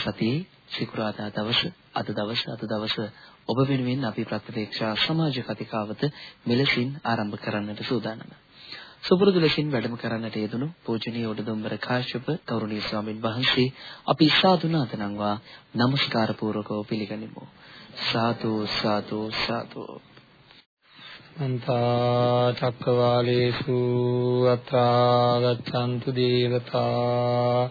20 වෙනි සතියේ සිකුරාදා දවස අද දවස අද දවස ඔබ වෙනුවෙන් අපි ප්‍රතිවේක්ෂා සමාජ කතිකාවත මෙලෙසින් ආරම්භ කරන්නට සූදානම්. සුපුරුදු ලෙසින් වැඩම කරන්නට යෙදුණු පූජනීය උඩදුම්බර කාශ්‍යප ගෞරවනීය ස්වාමින් වහන්සේ අපි සාදුනාත නම්වා নমස්කාර පූර්වකව පිළිගනිමු. සාදු සාදු සාදු අන්තා චක්කවාලේසු අත්‍රා ගච්ඡන්තු දේවතා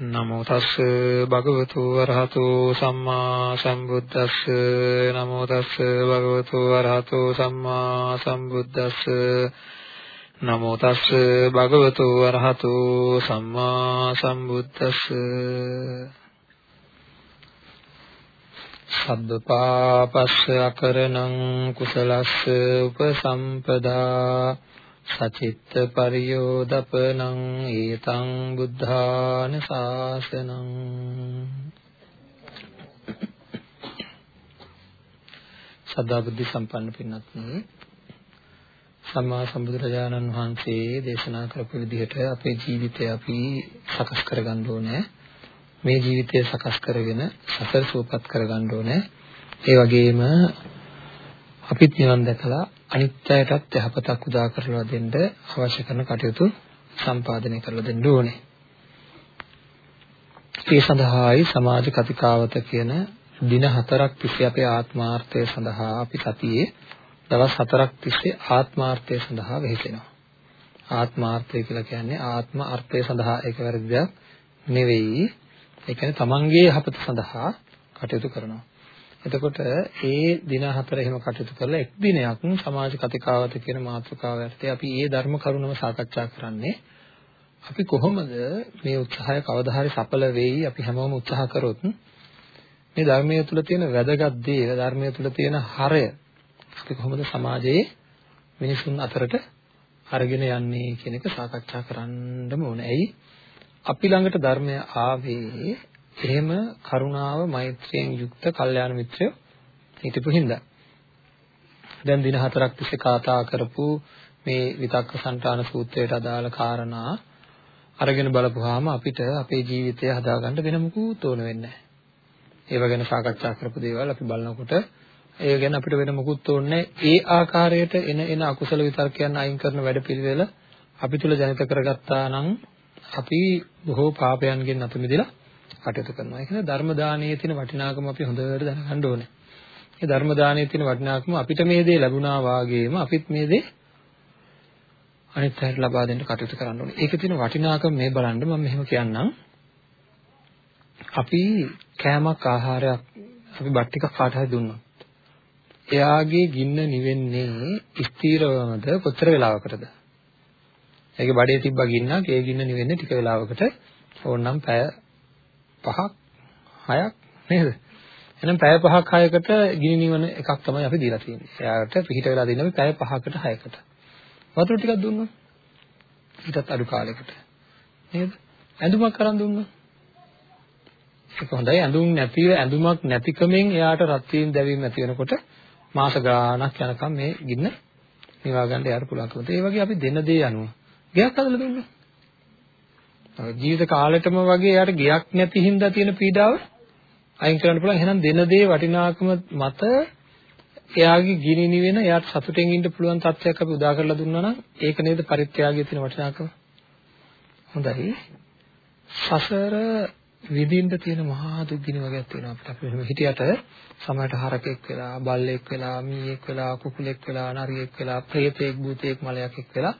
නමෝ තස්ස භගවතු වරහතෝ සම්මා සම්බුද්දස්ස. නමෝ තස්ස භගවතු වරහතෝ සම්මා සම්බුද්දස්ස. නමෝ තස්ස භගවතු වරහතෝ සම්මා සම්බුද්දස්ස. සබ්බපාපස්ස අකරණං කුසලස්ස උපසම්පදා. සචිත්ත පරියෝදපනං ඒතං බුද්ධාන ශාසනං සදා බුද්ධ සම්පන්න පින්වත්නි සම්මා සම්බුදුරජාණන් වහන්සේ දේශනා කරපු විදිහට අපේ ජීවිතය අපි සකස් කරගන්න ඕනේ. මේ ජීවිතය සකස් කරගෙන සසර සූපත් කරගන්න ඕනේ. ඒ වගේම අපිත් නිවන් දැකලා අනිත්‍යයටත් යහපතක් උදා කරලා දෙන්න අවශ්‍ය කරන කටයුතු සම්පාදනය කරලා දෙන්න ඕනේ. ඒ සඳහායි සමාජ කතිකාවත කියන දින හතරක් තිස්සේ අපේ ආත්මාර්ථය සඳහා අපි සතියේ දවස් හතරක් තිස්සේ ආත්මාර්ථය සඳහා වෙහෙසෙනවා. ආත්මාර්ථය කියලා කියන්නේ ආත්ම අර්ථය සඳහා ඒක වැරදි දෙයක් නෙවෙයි. ඒ කියන්නේ තමන්ගේ යහපත සඳහා කටයුතු කරනවා. එතකොට ඒ දින හතර එහෙම කටයුතු කරලා එක් දිනයක් සමාජ කතිකාවත කියන මාතෘකාව යටතේ අපි ඒ ධර්ම කරුණම සාකච්ඡා කරන්නේ අපි කොහොමද මේ උත්සාහය කවදා හරි සඵල වෙයි අපි හැමෝම උත්සාහ කරොත් මේ ධර්මයේ තුල තියෙන වැදගත් දේ ධර්මයේ තුල තියෙන හරය අපි කොහොමද සමාජයේ මිනිසුන් අතරට අරගෙන යන්නේ කියන එක සාකච්ඡා කරන්නම ඕනේ. ඇයි? අපි ළඟට ධර්මය ආවේ එහෙම කරුණාව මෛත්‍රියෙන් යුක්ත කල්යාණ මිත්‍රයෝ හිටපු හින්දා. දැන් දින හතරක් තිස්සේ කතා කරපු මේ විතක්ක සංඨාන සූත්‍රයට අදාළ කාරණා අරගෙන බලපුවාම අපිට අපේ ජීවිතය හදාගන්න වෙන මොකුත් ඕන වෙන්නේ නැහැ. ඒව ගැන සාකච්ඡා කරපු දේවල් අපි බලනකොට ඒ ගැන අපිට වෙන මොකුත් ඕනේ ඒ ආකාරයට එන එන අකුසල විතර්කයන් අයින් කරන වැඩපිළිවෙල අපි තුල ජනිත කරගත්තා නම් අපි බොහෝ පාපයන්ගෙන් අතු මිදලා කටයුතු කරනවා. ඒ කියන්නේ ධර්ම දානයේ තියෙන වටිනාකම අපි හොඳට දැනගන්න ඕනේ. මේ ධර්ම දානයේ තියෙන වටිනාකම අපිට මේ දේ ලැබුණා වාගේම අපිත් මේ දේ අනිත් අයට ලබා දෙන්න කටයුතු කරන්න ඕනේ. ඒකේ තියෙන වටිනාකම මේ බලන්න මම මෙහෙම කියන්නම්. අපි කෑමක් ආහාරයක් අපි බත් ටිකක් කාට හරි දුන්නොත් එයාගේ ගින්න නිවෙන්නේ ස්ථීරවමද කොතර වෙලාවකටද? ඒකේ බඩේ තිබ්බ ගින්නක් ඒ ගින්න නිවෙන්නේ ටික වෙලාවකට ඕනනම් පැය 5ක් 6ක් නේද? එහෙනම් පැය 5ක් 6කට ගිනි නිවන එකක් තමයි අපි දීලා තියෙන්නේ. එයාට පිටිට වෙලා දෙන්නේ පැය 5කට 6කට. වතුර ටිකක් දුන්නොත් ඊටත් අඩු කාලයකට. නේද? ඇඳුමක් අරන් දුන්නොත් ඒක හොඳයි ඇඳුම් නැතිව ඇඳුමක් නැතිකමෙන් එයාට රත් වීම දැවීම ඇති වෙනකොට මාස ගාණක් යනකම් මේ ගින්න නිවා ගන්න යාර පුළුවන්කම. ඒ වගේ අපි දෙන දේ අනුව ගයක් හදලා දුන්නා. ජීවිත කාලෙටම වගේ යාට ගයක් නැති හින්දා තියෙන පීඩාව අයින් කරන්න පුළුවන්. එහෙනම් දෙන දේ වටිනාකම මත එයාගේ ගිනි නිවෙන එයාට සතුටෙන් ඉන්න පුළුවන් තත්ත්වයක් අපි උදා කරලා දුන්නා නම් ඒක නේද පරිත්‍යාගයේ තියෙන වටිනාකම. හොඳයි. සසර විඳින්න තියෙන මහා දුක් ගිනි වගේක් තියෙනවා අපිට. අපි මෙහෙම හිටියට සමහරට හරකෙක් වෙලා, බල්ලෙක් වෙලා, මීයෙක් වෙලා, කුකුලෙක් වෙලා, නරියෙක් වෙලා, ප්‍රේතෙක්, භූතයෙක්, මලයෙක් වෙලා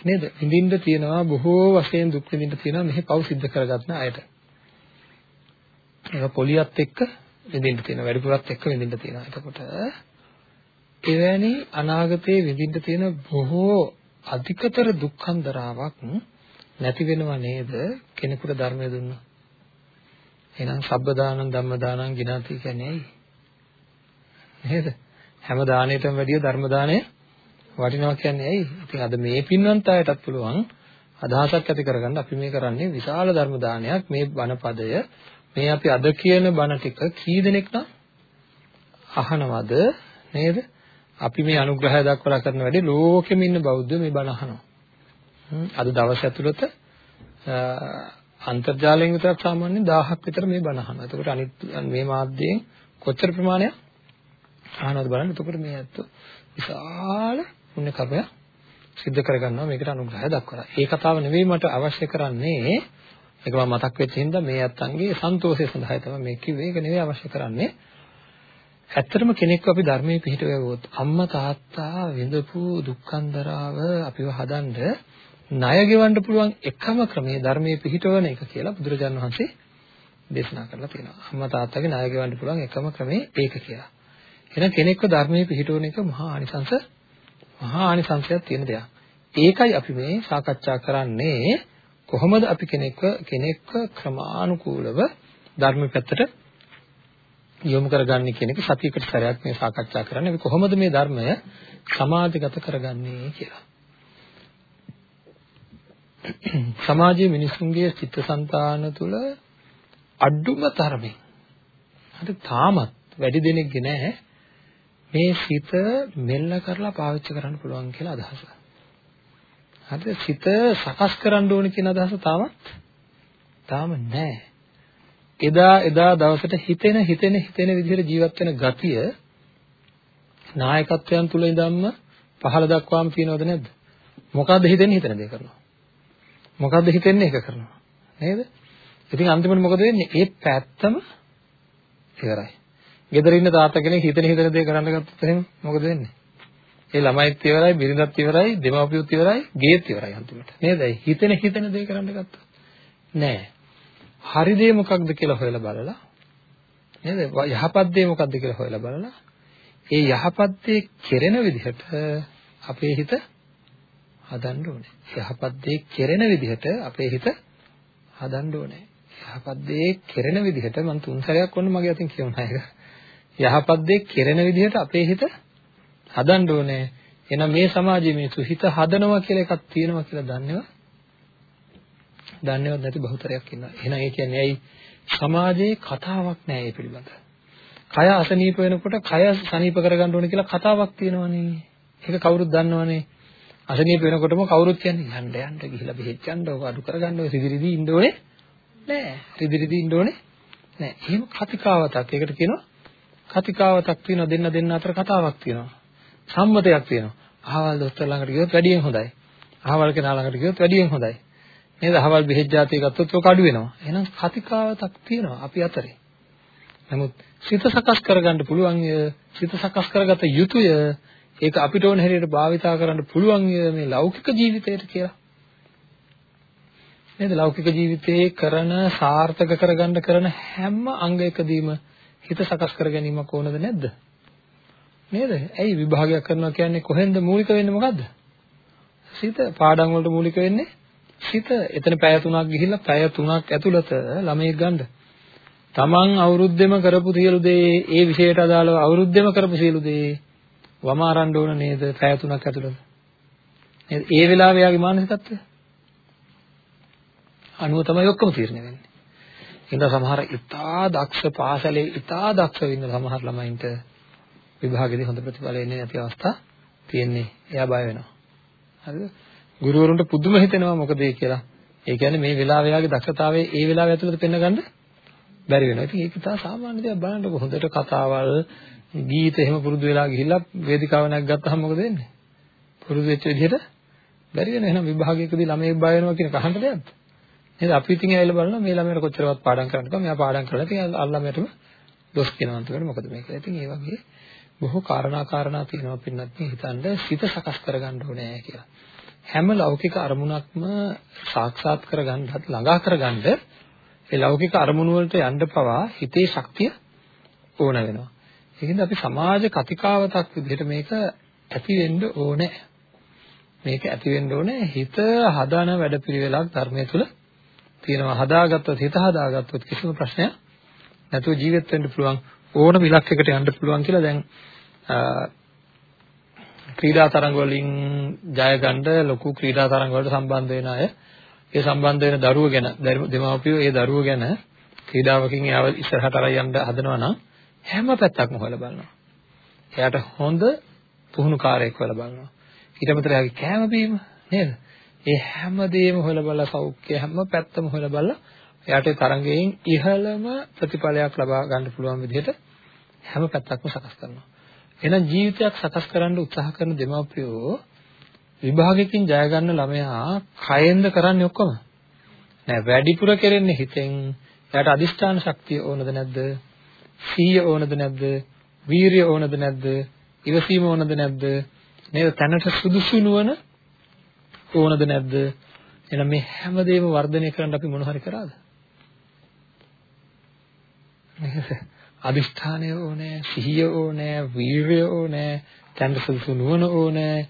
නේද? විඳින්න තියෙනවා බොහෝ වශයෙන් දුක් විඳින්න තියෙනවා මෙහි පව් සිද්ධ කරගත්න අයට. ඒක පොලියත් එක්ක විඳින්න තියෙනවා වැඩිපුරත් එක්ක විඳින්න තියෙනවා. එතකොට එවැනි අනාගතයේ විඳින්න තියෙන බොහෝ අධිකතර දුක්ඛන්දරාවක් නැති වෙනව නේද කෙනෙකුට ධර්මය දුන්නා. එහෙනම් සබ්බදානං ධම්මදානං ගිනාති කියන්නේ ඇයි? නේද? හැම දාණයටම වැඩිය ධර්ම දාණය වටිනවා කියන්නේ ඇයි? ඉතින් අද මේ පින්වන්ත අයටත් පුළුවන් අදහසක් ඇති කරගන්න අපි මේ කරන්නේ විශාල ධර්ම දානයක් මේ බණපදය මේ අපි අද කියන බණ ටික කී දෙනෙක් නම් අහනවද නේද? අපි මේ අනුග්‍රහය දක්වලා කරන වැඩේ ලෝකෙම ඉන්න බෞද්ධ මේ බණ අහනවා. අද දවස් ඇතුළත අන්තර්ජාලයෙන් විතරක් සාමාන්‍යයෙන් 1000ක් විතර මේ බණ අහනවා. එතකොට අනිත් මේ මාධ්‍යයෙන් කොච්චර ප්‍රමාණයක් අහනවද බලන්න. එතකොට මේ ඇත්ත විශාල පුණ්‍ය කර්මයක් සිද්ධ කරගන්නවා මේකට අනුග්‍රහය දක්වලා. ඒ කතාව නෙවෙයි මට අවශ්‍ය කරන්නේ ඒක මම මතක් වෙච්ච හින්දා මේ අත්තන්ගේ සන්තෝෂය සඳහායි තමයි මේ කිව්වේ. ඒක නෙවෙයි අවශ්‍ය කරන්නේ. ඇත්තටම කෙනෙක්ව අපි ධර්මයේ පිහිට වෙවුවොත් අම්මා තාත්තා විඳපු දුක්ඛන්දරාව අපිව හදන්න ණය ගෙවන්න පුළුවන් එකම ක්‍රමය ධර්මයේ පිහිටවන එක කියලා බුදුරජාණන් වහන්සේ දේශනා කරලා තියෙනවා. අම්මා තාත්තගේ ණය ගෙවන්න පුළුවන් එකම ක්‍රමය ඒක කියලා. එහෙනම් කෙනෙක්ව ධර්මයේ පිහිටවන එක මහා ආනිසංස මහා ආනිසංසයක් තියෙන දෙයක්. ඒකයි අපි මේ සාකච්ඡා කරන්නේ කොහොමද අපි කෙනෙක්ව කෙනෙක්ව ක්‍රමානුකූලව ධර්ම පැත්තට යොමු කරගන්නේ කියන එක සතියකට සැරයක් මේ සාකච්ඡා කරන්නේ. අපි කොහොමද මේ ධර්මය සමාජගත කරගන්නේ කියලා. සමාජයේ මිනිසුන්ගේ චිත්තසංතාන තුළ අඩුම තරමින් හරි තාමත් වැඩි දෙනෙක්ගේ නැහැ මේ සිත මෙල්ල කරලා පාවිච්චි කරන්න පුළුවන් කියලා අදහස. හරිද? සිත සකස් කරන්න ඕන කියන අදහස තාමත් තාම නැහැ. එදා එදා දවසට හිතෙන හිතෙන හිතෙන විදිහට ජීවත් වෙන ගතිය නායකත්වයන් තුල ඉඳන්ම පහළ දක්වාම තියෙනවද නැද්ද? මොකද්ද හිතෙන්නේ හිතන දේ කරනවා. මොකද්ද හිතෙන්නේ ඒක කරනවා. නේද? ඉතින් අන්තිමට මොකද වෙන්නේ? ඒ පැත්තම ඉවරයි. ගෙදර ඉන්න තාත්තා කෙනෙක් හිතන හිතන දේ කරන්න ගත්තොත් එහෙනම් මොකද වෙන්නේ? ඒ ළමයිත් ඉවරයි, බිරිඳත් ඉවරයි, දෙමාපියොත් ඉවරයි, ගේත් ඉවරයි අන්තිමට. නේද? හිතන හිතන දේ කරන්න ගත්තොත්. නෑ. හරි දේ මොකක්ද කියලා හොයලා බලලා නේද? යහපත් දේ මොකක්ද කියලා හොයලා බලලා ඒ යහපත් දේ කෙරෙන විදිහට අපේ හිත හදන්න ඕනේ. යහපත් දේ කෙරෙන විදිහට අපේ හිත හදන්න ඕනේ. යහපත් දේ කෙරෙන විදිහට මම තුන් සැරයක් වොන්න මගේ අතින් කියවන එක. යහපත් දේ කෙරෙන විදිහට අපේ හිත හදන්න ඕනේ. එහෙනම් මේ සමාජයේ මිනිස්සු හිත හදනවා කියලා එකක් තියෙනවා කියලා දන්නේව? දන්නේවත් නැති බහුතරයක් ඉන්නවා. එහෙනම් ඒ කියන්නේ ඇයි සමාජයේ කතාවක් නැහැ මේ පිළිබඳ. කය අසනීප වෙනකොට කය සනීප කරගන්න ඕනේ කියලා කතාවක් තියෙනවනේ. ඒක කවුරුත් දන්නවනේ. අසනීප වෙනකොටම කවුරුත් කියන්නේ යන්න යන්න ගිහිලා බෙහෙත් ගන්න ඕක අඩු කරගන්න ඕක සිදිරිදී ඉන්න ඕනේ නෑ. රිදිරිදී ඉන්න ඕනේ නෑ. එහෙම කතිකාවතක්. ඒකට කියනවා කතිකාවතක් තියෙනවා දෙන්න දෙන්න අතර කතාවක් තියෙනවා. සම්මතයක් තියෙනවා. අහවල් දොස්තර ළඟට ගියොත් වැඩියෙන් හොඳයි. අහවල් කෙනා ළඟට ගියොත් වැඩියෙන් හොඳයි. නේද? අහවල් බෙහෙත් જાතිය ගත්තොත් ඔක අඩු වෙනවා. එහෙනම් කතිකාවතක් තියෙනවා අපි අතරේ. නමුත් සිත සකස් කරගන්න පුළුවන් සිත සකස් කරගත යුතුය. ඒක අපිට ඕන හැටියට භාවිතා කරන්න පුළුවන් මේ ලෞකික ජීවිතයට කියලා. නේද? ලෞකික ජීවිතයේ කරන සාර්ථක කරගන්න කරන හැම අංගයකදීම හිත සකස් කර ගැනීමක් ඕනද නැද්ද? නේද? ඇයි විභාගයක් කරනවා කියන්නේ කොහෙන්ද මූලික වෙන්නේ මොකද්ද? සිත පාඩම් වලට මූලික වෙන්නේ සිත. එතන පැය 3ක් ගිහිල්ලා පැය 3ක් ඇතුළත ළමයෙක් ගන්න. තමන් අවුරුද්දෙම කරපු සියලු දේ ඒ විෂයට අදාළව අවුරුද්දෙම කරපු සියලු දේ වමාරන්න ඕන නේද පැය 3ක් ඇතුළත. නේද? ඒ වෙලාවේ යාගේ මානසිකත්වය අනුව තමයි ඔක්කොම තීරණය වෙන්නේ. ඉතින් සමහර ඉතා දක්ෂ පාසලේ ඉතා දක්ෂ වෙන්න සමහර ළමයින්ට විභාගෙදී හොඳ ප්‍රතිඵල එන්නේ නැති අවස්ථා තියෙන්නේ. එයා බය වෙනවා. හරිද? ගුරුවරුන්ට පුදුම හිතෙනවා මොකද ඒ කියලා. ඒ කියන්නේ මේ වෙලාව එයාගේ දක්ෂතාවයේ ඒ වෙලාව ඇතුළත පෙන්වගන්න බැරි වෙනවා. ඉතින් ඒක තා සාමාන්‍ය දෙයක් බලන්නකො හොඳට කතාවල් ගීත එහෙම පුරුදු වෙලා ගිහිල්ලා වේදිකාව නැග්ගත්තාම මොකද වෙන්නේ? පුරුදු වෙච්ච විදිහට බැරි වෙන එහෙනම් විභාගයකදී ළමයෙක් බය වෙනවා කියන කහන්න දෙයක්ද? නේද? අපි ඉතින් ඇවිල්ලා බලනවා මේ ළමයාට කොච්චරවත් පාඩම් කරන්න කිව්වම මෙයා පාඩම් කරලා ඉතින් අල්ලමයටම දොස් කියනවා අන්තිමට මොකද මේ කියලා. ඉතින් ඒ වගේ බොහෝ කාරණා කාරණා තියෙනවා පින්නත් මේ හිතන්න සිත සකස් කරගන්න ඕනේ කියලා. හැම ලෞකික අරමුණක්ම සාක්ෂාත් කරගන්නත් ළඟා කරගන්න ඒ ලෞකික අරමුණු වලට යන්න පවා හිතේ ශක්තිය ඕන වෙනවා. ඒකින්ද අපි සමාජ කතිකාවතක් විදිහට මේක ඇති වෙන්න ඕනේ. මේක ඇති වෙන්න ඕනේ හිත හදාන වැඩපිළිවෙලක් ධර්මයේ තුල තියෙනවා හදාගත්තොත් හිත හදාගත්තොත් කිසිම ප්‍රශ්නයක් නැතුව ජීවත් වෙන්න පුළුවන් ඕනම ඉලක්කයකට යන්න පුළුවන් කියලා දැන් ක්‍රීඩා තරඟ වලින් ජය ගන්න ලොකු ක්‍රීඩා තරඟ වලට සම්බන්ධ වෙන අය ඒ සම්බන්ධ වෙන දරුවෝ ගැන දෙමාපියෝ ඒ දරුවෝ ගැන ක්‍රීඩාවකින් එයාව ඉස්සරහට අරන් යන්න හදනවා නම් හැම පැත්තක්ම හොයලා බලනවා. එයාට හොඳ පුහුණුකාරයෙක් හොයලා බලනවා. ඊට අමතරව එයාගේ කෑම බීම නේද? ඒ හැම දෙයක්ම හොයලා බලලා සෞඛ්‍ය හැම පැත්තම හොයලා බලලා එයාට තරඟයෙන් ඉහළම ප්‍රතිඵලයක් ලබා ගන්න පුළුවන් විදිහට හැම පැත්තක්ම සකස් කරනවා. එහෙනම් ජීවිතයක් සකස් කරන්න උත්සාහ කරන දෙමාපියෝ විභාගයකින් ජය ගන්න ළමයා කයෙන්ද කරන්නේ ඔක්කොම? නෑ වැඩිපුර කෙරෙන්නේ හිතෙන්. එයාට අදිෂ්ඨාන ශක්තිය ඕනද නැද්ද? සීය ඕනද නැද්ද? වීරිය ඕනද නැද්ද? ඉවසීම ඕනද නැද්ද? නේද? තැනට සුදුසු නුවණ ඕනද නැද්ද? එහෙනම් මේ හැමදේම වර්ධනය කරන්න අපි මොන හරි කරාද? නේද? අදිෂ්ඨානය ඕනේ, සිහිය ඕනේ, වීරිය ඕනේ, තැනට සුදුසු නුවණ ඕනේ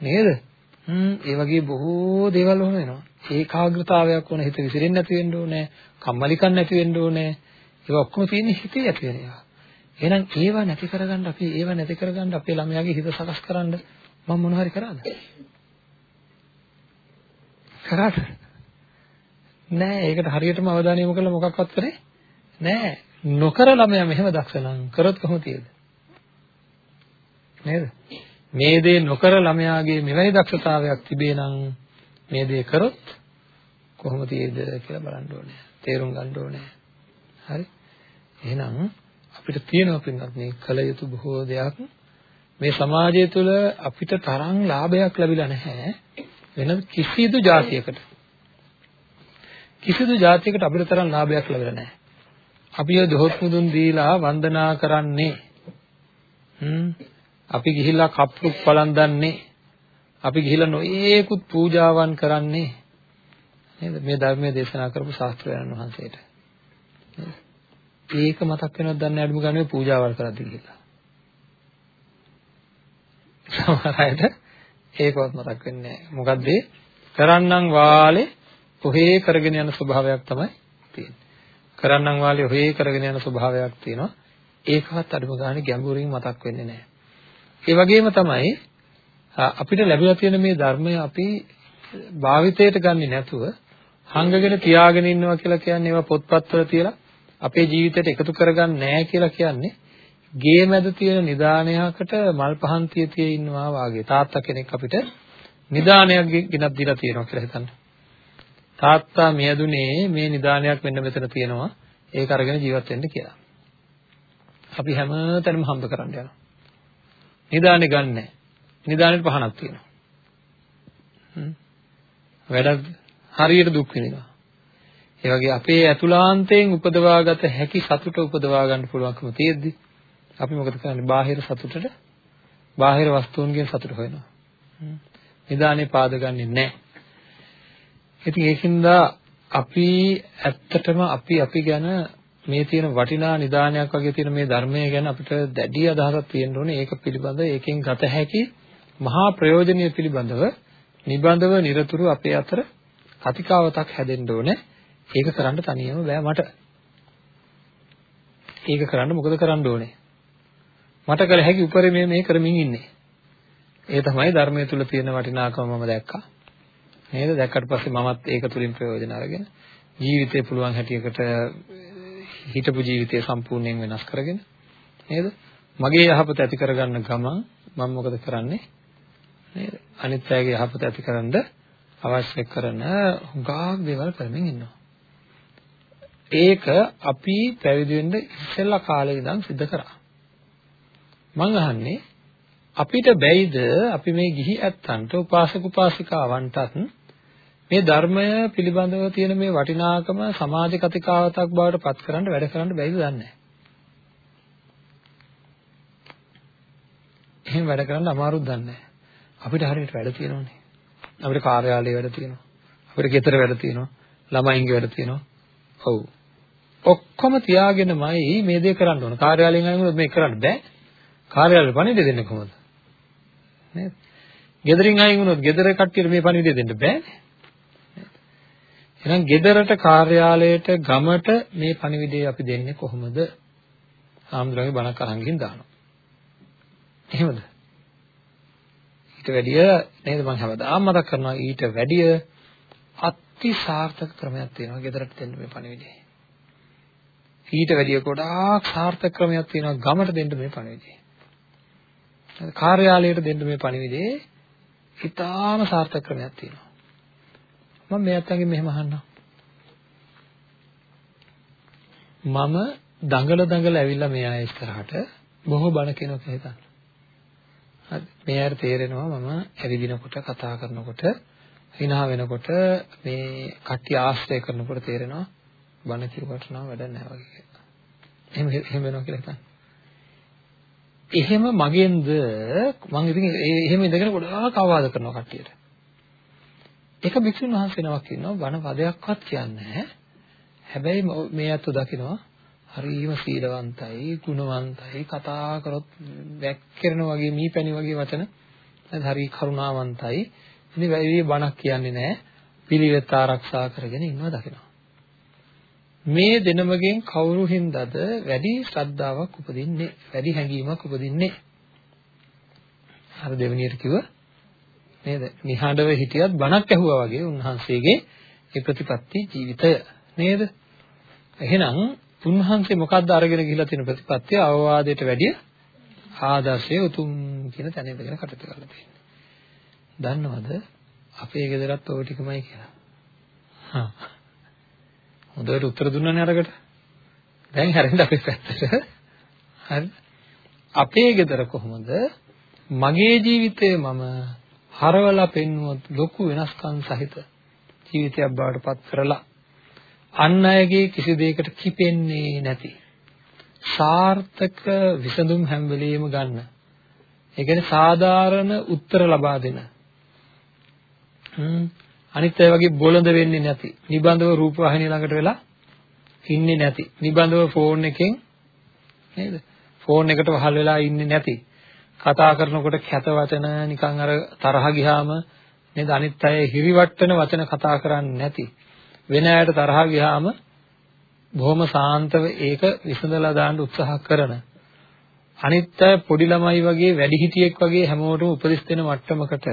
නේද? හ්ම් ඒ වගේ බොහෝ දේවල් ඕන වෙනවා. ඒකාග්‍රතාවයක් ඕන හිත විසිරෙන්නේ නැති වෙන්න ඕනේ. කම්මැලිකම් නැති වෙන්න ඕනේ. ඒවා ඔක්කොම තියෙන්නේ හිතේ ඇති වෙන ඒවා. එහෙනම් ඒවා නැති කරගන්න අපි ඒවා නැති කරගන්න අපේ ළමයාගේ හිත සකස් කරන්න මම මොන හරි කරාද? කරාද? නෑ ඒකට හරියටම අවධානය යොමු කළා මොකක්වත් කරේ නෑ. නොකර ළමයා මෙහෙම දක්ෂ නම් කරොත් කොහොමද තියෙද? නේද? මේ දේ නොකර ළමයාගේ මෙවැනි දක්ෂතාවයක් තිබේ නම් මේ දේ කරොත් කොහොම තියෙද කියලා බලන්න ඕනේ. තේරුම් ගන්න ඕනේ. හරි? එහෙනම් අපිට තියෙනවා පින්නත් මේ කල යුතු බොහෝ දෙයක් මේ සමාජය තුළ අපිට තරම් ලාභයක් ලැබිලා නැහැ වෙන කිසිදු જાතියකට. කිසිදු જાතියකට අපිට තරම් ලාභයක් ලැබිලා නැහැ. අපි ඔය දොහොත් මුදුන් දීලා වන්දනා කරන්නේ. හ්ම් අපි ගිහිල්ලා කප්පුක් පලන්දන්නේ. අපි ගිහිල්ලා නොයේකුත් පූජාවන් කරන්නේ. නේද? මේ ධර්මයේ දේශනා කරපු ශාස්ත්‍රයන් වහන්සේට. ඒක මතක් වෙනවද දන්නේ අඩුම ගානේ පූජාවල් කරද්දී කියලා. සමහර අයට ඒකවත් මතක් වෙන්නේ නැහැ. මොකද කරන්නම් වාලේ ඔහේ කරගෙන යන ස්වභාවයක් තමයි තියෙන්නේ. කරන්නම් වාලේ ඔහේ කරගෙන යන ස්වභාවයක් තියෙනවා. ඒකවත් අඩුම ගානේ ගැඹුරින් මතක් වෙන්නේ නැහැ. ඒ වගේම තමයි අපිට ලැබිලා තියෙන මේ ධර්මය අපි භාවිතයට ගන්නේ නැතුව හංගගෙන තියාගෙන ඉන්නවා කියලා කියන්නේ ඒවා පොත්පත්වල තියලා අපේ ජීවිතයට එකතු කරගන්නේ නැහැ කියලා කියන්නේ ගේ මැද තියෙන නිදානයකට මල් පහන් තිය තිය ඉන්නවා වාගේ තාත්තා කෙනෙක් අපිට නිදානයක් ගෙනත් දීලා තියෙනවා කියලා හිතන්න. තාත්තා මියදුනේ මේ නිදානයක් මෙන්න මෙතන තියෙනවා ඒක අරගෙන ජීවත් වෙන්න කියලා. අපි හැම තැනම හම්බ කරන්න යනවා. නිදානේ ගන්නෑ. නිදානේ පහනක් තියෙනවා. වැඩක් හරියට දුක් විඳිනවා. ඒ වගේ අපේ ඇතුළාන්තයෙන් උපදවාගත හැකි සතුට උපදවා ගන්න පුළුවන්කම තියෙද්දි අපි මොකද කරන්නේ? බාහිර සතුටට බාහිර වස්තුන්ගෙන් සතුට හොයනවා. නිදානේ පාද ගන්නෙ නැහැ. ඉතින් ඒකින්ද අපි ඇත්තටම අපි අපි ගැන මේ තියෙන වටිනා නිදානයක් වගේ තියෙන මේ ධර්මය ගැන අපිට දැඩි අදහසක් තියෙන්න ඕනේ. ඒක පිළිබඳව ඒකෙන් ගත හැකි මහා ප්‍රයෝජනීය පිළිබඳව නිබඳව নিরතුරු අපේ අතර කතිකාවතක් හැදෙන්න ඕනේ. ඒක කරන්න තනියම බෑ මට. ඒක කරන්න මොකද කරන්න ඕනේ? මට කළ හැකි උපරිමය මේ කරමින් ඉන්නේ. ඒ තමයි ධර්මයේ තුල තියෙන වටිනාකම මම දැක්කා. නේද? දැක්කට පස්සේ මමත් ඒක තුලින් ප්‍රයෝජන අරගෙන ජීවිතේ පුළුවන් හැටියකට හිතපු ජීවිතය සම්පූර්ණයෙන් වෙනස් කරගෙන නේද? මගේ යහපත ඇති කරගන්න ගමන් මම මොකද කරන්නේ? නේද? අනිත් අයගේ යහපත ඇතිකරන්න අවශ්‍ය කරන හුඟක් දේවල් කරමින් ඉන්නවා. ඒක අපි පැවිදි වෙන්න ඉස්සෙල්ලා කාලේ ඉඳන් සිද්ධ කරා. මං අහන්නේ අපිට බැයිද අපි මේ ගිහි ඇත්තන්ට උපාසක උපාසිකාවන්ටත් මේ ධර්මය පිළිබඳව තියෙන මේ වටිනාකම සමාජ කතිකාවතක් බවට පත් කරන්න වැඩ කරන්න බැයිද දන්නේ නැහැ. එහෙම වැඩ කරන්න අමාරුද දන්නේ නැහැ. අපිට හරියට වැඩ තියෙනවනේ. අපිට කාර්යාලයේ වැඩ තියෙනවා. අපිට ගෙදර වැඩ තියෙනවා. ළමයින්ගේ වැඩ තියෙනවා. ඔව්. ඔක්කොම තියාගෙනමයි මේ දේ කරන්න ඕන. කාර්යාලයෙන් අයින් වුණොත් මේක කරන්න බෑ. කාර්යාලේ පණිවිඩ දෙන්නේ කොහොමද? නේද? ගෙදරින් අයින් වුණොත් ගෙදර කට්ටියට මේ පණිවිඩය දෙන්න බෑනේ. එහෙනම් ගෙදරට කාර්යාලයට ගමට මේ පණිවිඩය අපි දෙන්නේ කොහොමද? හාමුදුරන්ගේ බණක් අරන් ගිහින් දානවා. එහෙමද? ඊට වැඩිය නේද මම හැමදාම මතක් කරනවා ඊට වැඩිය අති සාර්ථක ක්‍රමයක් තියෙනවා ගෙදරට දෙන්න මේ පණිවිඩය. ඊට වැඩිය ගොඩාක් සාර්ථක ක්‍රමයක් තියෙනවා ගමට දෙන්න මේ පණිවිඩය. කාර්යාලයට දෙන්න මේ පණිවිඩේ ඉතාම සාර්ථක ක්‍රමයක් තියෙනවා. මම මේ අතගෙන් මෙහෙම අහන්නම්. මම දඟල දඟල ඇවිල්ලා මේ ආය ඉස්සරහට බොහෝ බණ කියනවා කියලා හිතන්න. හරි. මේ අයට තේරෙනවා මම ඇවිදිනකොට කතා කරනකොට hina වෙනකොට මේ කට්ටිය ආශ්‍රය කරනකොට තේරෙනවා බණ කිව්වට නම් වැඩක් නැහැ වගේ කියලා. එහෙම එහෙම වෙනවා කියලා හිතන්න. එහෙම මගෙන්ද මම ඉතින් එහෙම ඉඳගෙන ගොඩාක් අවවාද කරනවා කට්ටියට. එක භික්ෂුන් වහන්සේ නමක් ඉන්නවා බණ පදයක්වත් කියන්නේ නැහැ. හැබැයි මේ අතෝ දකිනවා හරිම සීලවන්තයි, ගුණවන්තයි, කතා කරොත් වැක්කිරන වගේ මීපැණි වගේ වචන නැත්නම් හරි කරුණාවන්තයි. ඉතින් වැඩි බණක් කියන්නේ නැහැ. පිළිවෙත් ආරක්ෂා කරගෙන ඉන්නවා දකිනවා. මේ දෙනමගෙන් කවුරු හින්දාද වැඩි ශ්‍රද්ධාවක් උපදින්නේ වැඩි හැඟීමක් උපදින්නේ අර දෙවෙනියට කිව්ව නේද නිහඬව හිටියත් බණක් ඇහුවා වගේ උන්වහන්සේගේ ඒ ප්‍රතිපත්ති ජීවිතය නේද එහෙනම් උන්වහන්සේ මොකද්ද අරගෙන ගිහිලා තියෙන ප්‍රතිපත්තිය අවවාදයට වැඩිය ආදර්ශය උතුම් කියන තැන ඉඳගෙන කටයුතු කරලා තියෙන්නේ. දන්නවද අපේ ගෙදරත් ඔය ටිකමයි කියලා. හා. හොඳට උත්තර දුන්නානේ අරකට. දැන් හැරෙන්න අපේ පැත්තට. හරි. අපේ ගෙදර කොහොමද? මගේ ජීවිතේ මම හරවලා පෙන්නුවොත් ලොකු වෙනස්කම් සහිත ජීවිතයක් බවට පත් කරලා අන් අයගේ කිසි දෙයකට කිපෙන්නේ නැති සාර්ථක විසඳුම් හැම වෙලෙම ගන්න. ඒ කියන්නේ සාධාරණ උත්තර ලබා දෙන. හ්ම් අනිත් අය වගේ බොළඳ වෙන්නේ නැති. නිබඳව රූපවාහිනිය ළඟට වෙලා ඉන්නේ නැති. නිබඳව ෆෝන් එකෙන් නේද? ෆෝන් එකට වහල් වෙලා ඉන්නේ නැති. කතා කරනකොට කැත වචන නිකන් අර තරහ ගියාම නේද අනිත් අය හිරිවට්ටන වචන කතා කරන්නේ නැති. වෙන අයට තරහ ගියාම බොහොම සාන්තව ඒක විසඳලා දාන්න උත්සාහ කරන අනිත් අය පොඩි ළමයි වගේ වැඩිහිටියෙක් වගේ හැමෝටම උපදෙස් දෙන මට්ටමකට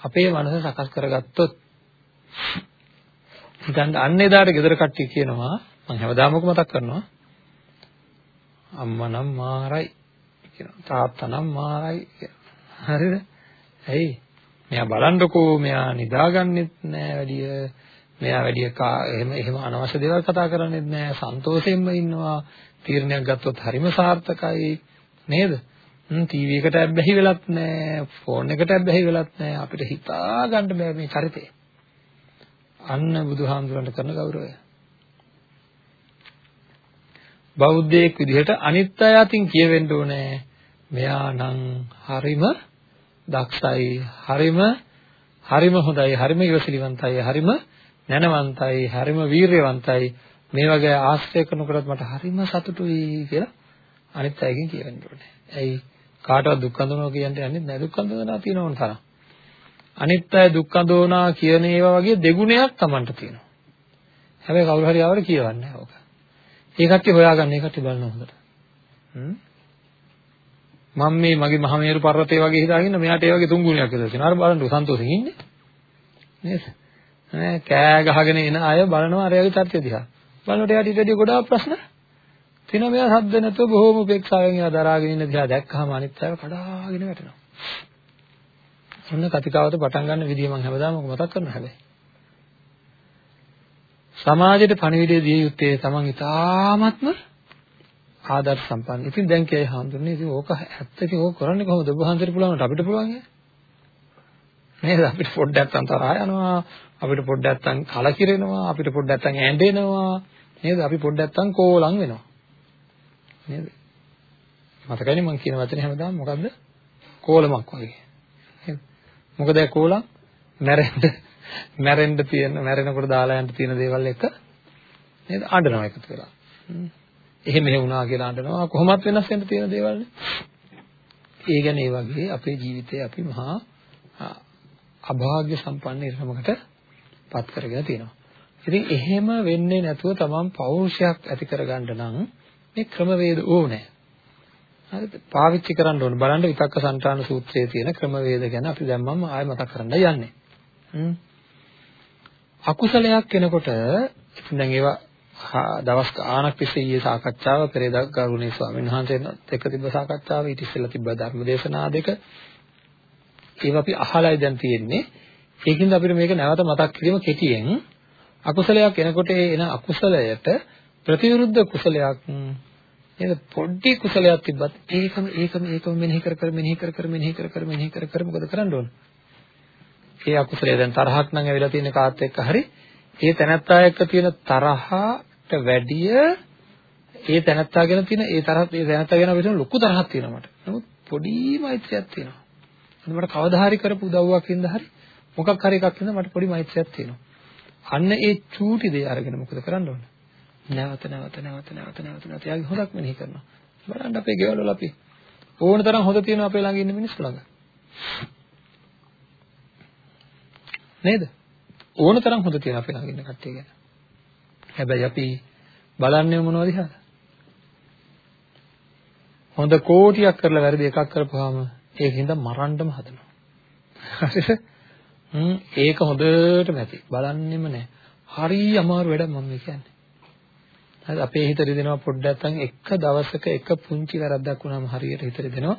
අපේ මනස සකස් කරගත්තොත් හිතන්න අන්න එදාට ගෙදර කට්ටිය කියනවා මම හැමදාමක මතක් කරනවා. අම්මා නම් මාරයි. කියනවා. තාත්තා නම් මාරයි. කියනවා. හරිද? ඇයි? මෙයා බලන්නකෝ. මෙයා නිදාගන්නෙත් නෑ වැඩිය. මෙයා වැඩි එහෙම එහෙම අනවශ්‍ය දේවල් කතා කරන්නේත් නෑ. සන්තෝෂයෙන්ම ඉන්නවා. තීරණයක් ගත්තොත් හරිම සාර්ථකයි. නේද? හ්ම් ටීවී එකට ඇබ්බැහි වෙලත් නෑ. ෆෝන් එකට ඇබ්බැහි වෙලත් නෑ. අපිට හිතා ගන්න බෑ මේ චරිතය. අන්න බුදුහාමුදුරන්ට කරන ගෞරවය බෞද්ධයෙක් විදිහට අනිත් අය අතින් කියවෙන්න ඕනේ මෙයා නම් හරිම දක්ෂයි හරිම හරිම හොඳයි හරිම ඉවසිලිවන්තයි හරිම නැනවන්තයි හරිම වීරියවන්තයි මේ වගේ ආශ්‍රය කරනකොටත් මට හරිම සතුටුයි කියලා අනිත් අයගෙන් කියවෙන්න ඕනේ. ඇයි කාටවත් දුක් අඳිනවා කියන්නේ යන්නේ නැහැ දුක් අඳිනවා තියෙනවන තරම්. අනිත් අය දුක් අඳිනවා කියන ඒවා වගේ දෙගුණයක් Tamanට තියෙනවා. හැබැයි කවුරු හරි ආවර කියවන්නේ නැහැ ඕක. ඒ කට්ටිය හොයාගන්න ඒ කට්ටිය බලන හොඳට. හ්ම් මම මේ මගේ මහමේරු පර්වතය වගේ හිතාගෙන මෙයාට ඒ වගේ තුන් ගුණයක් කියලා කියනවා. අර බලන්න සන්තෝෂෙන් ඉන්නේ. නේද? ඈ කෑ ගහගෙන එන අය බලනවා අරයාගේ චර්ිතය දිහා. බලනකොට එයාට ඊට වැඩිය ගොඩාක් ප්‍රශ්න තියෙනවා. මෙයා සද්ද නැතුව බොහොම උපේක්ෂාවෙන් එයා දරාගෙන ඉන්න දිහා දැක්කහම අනිත් අය කඩාගෙන වැටෙනවා. ඔන්න කතිකාවත පටන් ගන්න විදිය මම හැමදාම මතක් කරනවා හැබැයි. සමාජයට පණිවිඩය දිය යුත්තේ තමන් ඉතාමත්ම ආදර්ශ සම්පන්න. ඉතින් දැන් කියයි හාමුදුරනේ ඉතින් ඕක ඇත්ත ඉතින් ඕක කරන්නේ කොහොමද? ඔබ වහන්සේට පුළුවන් අපිට පුළුවන් නේද? අපිට පොඩ්ඩක් අන්තරා යනවා. අපිට පොඩ්ඩක් නැත්තම් කලකිරෙනවා අපිට පොඩ්ඩක් නැත්තම් ඇඬෙනවා නේද අපි පොඩ්ඩක් නැත්තම් කෝලම් වෙනවා නේද මතකයිනේ මම කියන වචනේ හැමදාම මොකද්ද කෝලමක් වගේ නේද මොකද ඒ කෝලම්? මැරෙන්න. මැරෙන්න තියෙන මැරෙනකොට දාලා යන්න තියෙන දේවල් එක නේද? අඬනවා එකතු වෙලා. එහෙම එහෙ වුණා කියලා අඬනවා. කොහොමත් වෙනස් වෙන්න තියෙන දේවල් ඒ ගැන ඒ වගේ අපේ ජීවිතේ අපි මහා අභාග්‍ය සම්පන්න ඉරමකට පත් කරගෙන තියෙනවා. ඉතින් එහෙම වෙන්නේ නැතුව තමන් පෞරුෂයක් ඇති කරගන්න නම් මේ ක්‍රමවේද ඕනේ. හරිද? පාවිච්චි කරන්න ඕන. බලන්න විතක්ක සංඨාන සූත්‍රයේ තියෙන ක්‍රමවේද ගැන අපි දැන් මම ආයෙ මතක් කරන්න යන්නේ. හ්ම්. අකුසලයක් වෙනකොට දැන් ඒවා දවස් ගාණක් තිස්සේ ඊයේ සාකච්ඡාව පෙරේදා ගරුණී ස්වාමීන් වහන්සේත් එක්ක තිබ්බ සාකච්ඡාව ඊට ඉස්සෙල්ලා තිබ්බ ධර්ම දේශනා දෙක ඒවා අපි අහලායි දැන් තියෙන්නේ ඒකින්ද අපිට මේක නැවත මතක් කිරීම කෙටියෙන් අකුසලයක් එනකොට එන අකුසලයට ප්‍රතිවිරුද්ධ කුසලයක් නේද පොඩි කුසලයක් තිබ්බත් ඒකම ඒකම ඒකම මෙනෙහි කර කර මෙනෙහි කර කර මෙනෙහි කර කර මෙනෙහි කර කර මොකද කරන්න ඕන? ඒ අකුසලය දැන් තරහක් නම් ඇවිල්ලා තියෙන කාත් එක්ක හරි ඒ තැනත්තා එක්ක තියෙන තරහට වැඩිය ඒ තැනත්තා ගැන තියෙන ඒ තරහ ඒ තැනත්තා ගැන වෙන ලොකු තරහක් තියෙනවා මට. නමුත් පොඩි මෛත්‍රියක් තියෙනවා. මට කවදා හරි කරපු උදව්වක් ඉඳ හරි මොකක් හරි එකක් ඉඳ මට පොඩි මෛත්‍රියක් තියෙනවා. අන්න ඒ චූටි දේ අරගෙන මොකද කරන්න ඕන? නැවත නැවත නැවත නැවත නැවත නැවත යාගේ හොදක් මෙනෙහි කරනවා. බලන්න අපේ ගෙවල් වල අපි ඕන තරම් හොද තියෙනවා අපේ ළඟ ඉන්න මිනිස්සු ළඟ. නේද? ඕන තරම් හොද තියෙනවා අපේ ළඟ ඉන්න කට්ටිය ගැන. හැබැයි අපි බලන්නේ මොනවද දිහාද? හොඳ කෝටියක් කරලා වැරදි එකක් කරපුවාම ඒකින්ද මරන්නම හදනවා. හරිද? හ්ම් ඒක හොඳටම ඇති. බලන්නෙම නැහැ. හරි අමාරු වැඩක් මම කියන්නේ. හරි අපේ හිත රිදෙනවා පොඩ්ඩක් නැත්නම් එක දවසක එක පුංචි වැරද්දක් වුණාම හරියට හිත රිදෙනවා.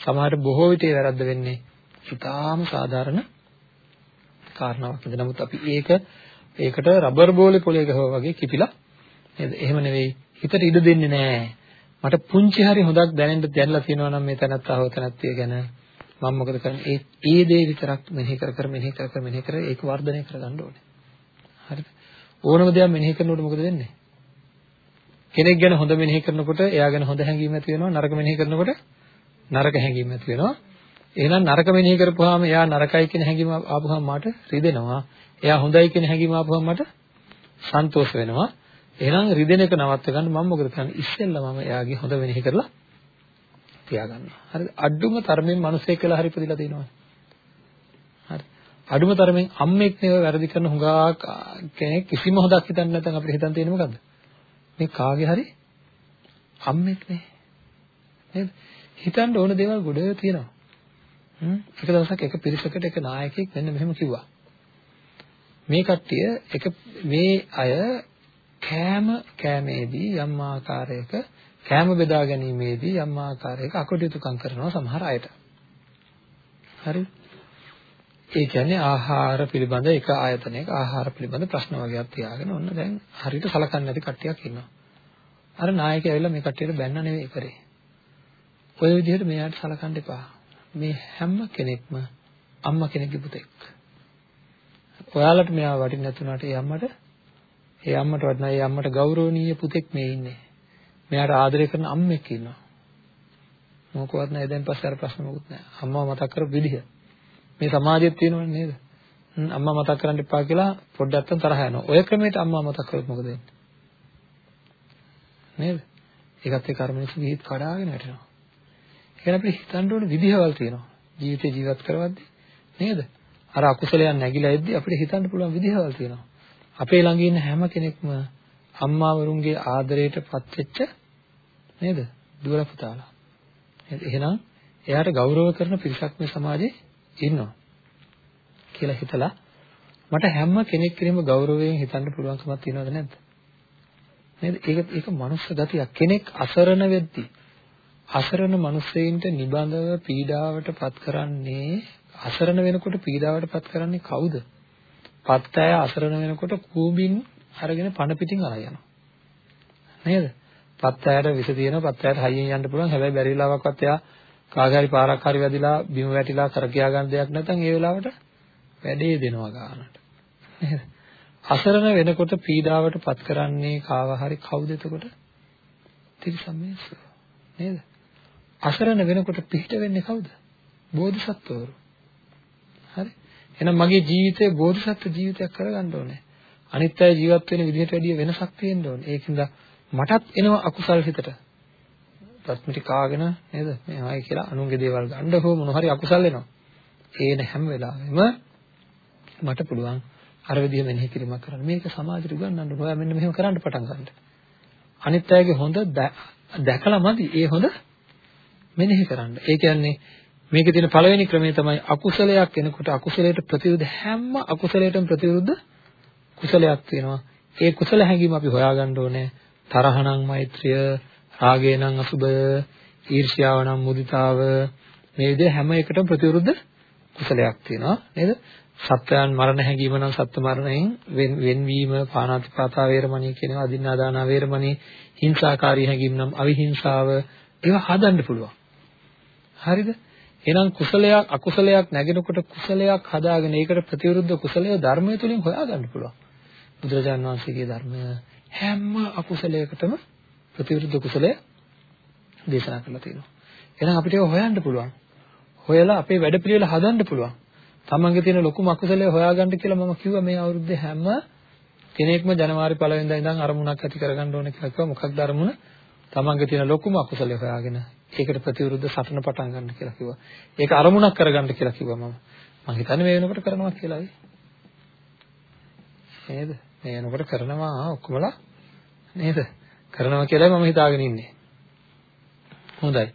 සමහරට බොහෝ විට ඒ වැරද්ද වෙන්නේ ඉතාම සාධාරණ කාරණාවක්. නමුත් අපි ඒක ඒකට රබර් බෝලේ පොලේ ගහුවා වගේ කිපිලා නේද? එහෙම නෙවෙයි. හිතට ඉඩ දෙන්නේ නැහැ. මට පුංචි හරි හොදක් දැනෙන්න දැනලා තියෙනවා නම් මේ තැනත් ආව තැනත් ගැන මම මොකද කරන්නේ? ඒ ඒ දේ විතරක් මෙනෙහි කර කර මෙනෙහි කර කර මෙනෙහි කර ඒක වර්ධනය කරගන්න ඕනේ. හරිද? ඕනම දෙයක් මෙනෙහි කරනකොට මොකද වෙන්නේ? කෙනෙක් ගැන හොඳ මෙනෙහි කරනකොට එයා ගැන හොඳ හැඟීම් ඇති වෙනවා නරක මෙනෙහි කරනකොට නරක හැඟීම් ඇති වෙනවා. එහෙනම් නරක මෙනෙහි කරපුවාම එයා නරකයි කියන හැඟීම ආපුවාම මට රිදෙනවා. එයා හොඳයි කියන හැඟීම ආපුවාම මට සන්තෝෂ වෙනවා. එහෙනම් රිදෙන එක නවත්ත ගන්න මම මොකද කරන්නේ? ඉස්සෙල්ලා මම එයාගේ හොඳ මෙනෙහි කරලා තියාගන්නවා. හරිද අඩුම තරමින් මිනිසෙක් කියලා හරි ඉපදිලා තියෙනවා හරි අඩුම තරමින් අම්මෙක් නේ වැරදි කරන හුඟා කෙනෙක් කිසිම හොදක් හිතන්නේ නැත්නම් අපිට හිතන් තියෙන්නේ මොකද්ද? මේ කාගේ හරි අම්මෙක් නේ. නේද? හිතන්න ඕන දේවල් ගොඩ තියෙනවා. හ්ම්? එක දවසක් එක පිරිසකට එක නායකයෙක් මෙන්න මෙහෙම කිව්වා. මේ කට්ටිය එක මේ අය කෑම කෑමේදී යම් ආකාරයක කෑම බෙදා ගැනීමේදී යම් ආකාරයක අකටයුතුකම් කරනවා සමහර අයට. හරි? ඒ කියන්නේ ආහාර පිළිබඳ එක ආයතනයක ආහාර පිළිබඳ ප්‍රශ්න වගේක් තියාගෙන ඔන්න දැන් හරියට සලකන්නේ නැති කට්ටියක් ඉන්නවා. අර නායකයා ඇවිල්ලා මේ කට්ටියට බැන්න නෙවෙයි කරේ. ඔය විදිහට මෙයාට සලකන්න එපා. මේ හැම කෙනෙක්ම අම්මා කෙනෙක්ගේ පුතෙක්. ඔයාලට මෙයා වටින්නේ නැතුණාට ඒ අම්මට ඒ අම්මට වටිනා ඒ අම්මට ගෞරවනීය පුතෙක් මේ ඉන්නේ. මෙයාට ආදරය කරන අම්මෙක් ඉන්නවා. මොකවත් නැහැ දැන් පස්සේ අර ප්‍රශ්න මොකුත් නැහැ. අම්මව මතක් කරපු විදිහ. මේ සමාජෙත් තියෙනවනේ නේද? අම්මා මතක් කරන්න එපා කියලා පොඩ්ඩක් අතන් තරහ යනවා. ඔය ක්‍රමයට අම්මා මතක් කරොත් මොකද වෙන්නේ? නේද? ඒකත් එක්ක අර මිනිස්සු ගිහිත් කඩාගෙන වැටෙනවා. ඒකන අපිට හිතන්න ඕන විදිහවල් තියෙනවා. ජීවිතේ ජීවත් කරවද්දී නේද? අර අකුසලයන් නැగిලා එද්දී අපිට හිතන්න පුළුවන් විදිහවල් තියෙනවා. අපේ ළඟ ඉන්න හැම කෙනෙක්ම අම්මාවරුන්ගේ ආදරයට පත් වෙච්ච නේද? දුවල පුතාලා. එහෙනම් එයාට ගෞරව කරන පිරිසක් මේ සමාජේ ඉන්නවා කියලා හිතලා මට හැම කෙනෙක් කෙරෙහිම ගෞරවයෙන් හිතන්න පුළුවන්කමක් තියෙනවද නැද්ද? නේද? ඒක ඒක මනුස්ස ගතියක්. කෙනෙක් අසරණ වෙද්දී අසරණ මිනිස්සෙයින්ට නිබඳව පීඩාවට පත් කරන්නේ අසරණ වෙනකොට පීඩාවට පත් කරන්නේ කවුද? පත්තය අසරණ වෙනකොට කූඹින් අරගෙන පණ පිටින් අරන් යනවා. නේද? පත්තයට විස තියෙනවා පත්තයට හයියෙන් යන්න පුළුවන් හැබැයි බැරි වෙලාවකවත් එයා කාගේ හරි පාරක් හරි වැදිලා බිම වැටිලා කර කියා ගන්න දෙයක් නැත්නම් ඒ වෙලාවට වැඩේ දෙනවා ගන්නට. නේද? අසරණ වෙනකොට පීඩාවට පත් කරන්නේ කාව හරි කවුද එතකොට? තිරිසම්මේසු. නේද? අසරණ වෙනකොට පිහිට වෙන්නේ කවුද? බෝධිසත්වවරු. හරි? එහෙනම් මගේ ජීවිතේ බෝධිසත්ව ජීවිතයක් කරගන්න ඕනේ. අනිත් අය ජීවත් වෙන විදිහට වැඩිය වෙනසක් තියෙන්න ඕනේ. ඒකින්ද මටත් එනවා අකුසල් හිතට. ප්‍රශ්න ටික කාගෙන නේද මේ ආයි කියලා අනුන්ගේ දේවල් ගන්න හෝ මොන හරි අකුසල් වෙනවා ඒන හැම වෙලාවෙම මට පුළුවන් අර විදිහ මෙනෙහි කිරීමක් කරන්න මේක සමාජයට උගන්වන්න ඕනේ මෙන්න මෙහෙම කරන්න පටන් ගන්න අනිත් අයගේ හොඳ දැකලා මදි. ඒ හොඳ මෙනෙහි කරන්න. ඒ කියන්නේ මේකේ තියෙන පළවෙනි ක්‍රමය තමයි අකුසලයක් එනකොට අකුසලයට ප්‍රතිවිරුද්ධ හැම අකුසලයකටම ප්‍රතිවිරුද්ධ කුසලයක් තියෙනවා. ඒ කුසල හැඟීම අපි හොයාගන්න ඕනේ. තරහණං මෛත්‍රිය, රාගේනං අසුබය, ඊර්ෂ්‍යාවනම් මුදිතාව මේ විදිහ හැම එකටම ප්‍රතිවිරුද්ධ කුසලයක් තියෙනවා නේද? සත්වයන් මරණ හැඟීම නම් සත්ත්ව මරණයෙන් වෙන්වීම පාණාතිපාතා වේරමණී කියනවා අදින්නාදානා වේරමණී හිංසාකාරී හැඟීම් නම් අවිහිංසාව ඒවා හදන්න පුළුවන්. හරිද? එහෙනම් කුසලයක් අකුසලයක් නැගෙනකොට කුසලයක් හදාගෙන ඒකට ප්‍රතිවිරුද්ධ කුසලය ධර්මය තුලින් හොයාගන්න පුළුවන්. බුදුරජාන් වහන්සේගේ ධර්මය හැම අකුසලයකටම ප්‍රතිවිරුද්ධ කුසලය දේශනා කරලා තියෙනවා. එහෙනම් අපිට ඒක හොයන්න පුළුවන්. හොයලා අපේ වැඩපිළිවෙල හදන්න පුළුවන්. තමන්ගේ තියෙන ලොකුම අකුසලය හොයාගන්න කියලා මම කිව්වා මේ අවුරුද්දේ හැම කෙනෙක්ම ජනවාරි පළවෙනිදා ඉඳන් අරමුණක් ඇති කරගන්න ඕනේ කියලා කිව්වා. මොකක්ද අරමුණ? තමන්ගේ තියෙන ලොකුම අකුසලය හොයාගෙන ඒකට ප්‍රතිවිරුද්ධ සටන පටන් ගන්න කියලා කිව්වා. ඒක අරමුණක් කරගන්න කියලා කිව්වා මම. මම හිතන්නේ මේ වෙනකොට කරනවා කියලායි. නේද? මේ වෙනකොට කරනවා ඔක්කොමලා නේද? කරනවා කියලායි මම හිතාගෙන ඉන්නේ. හොඳයි.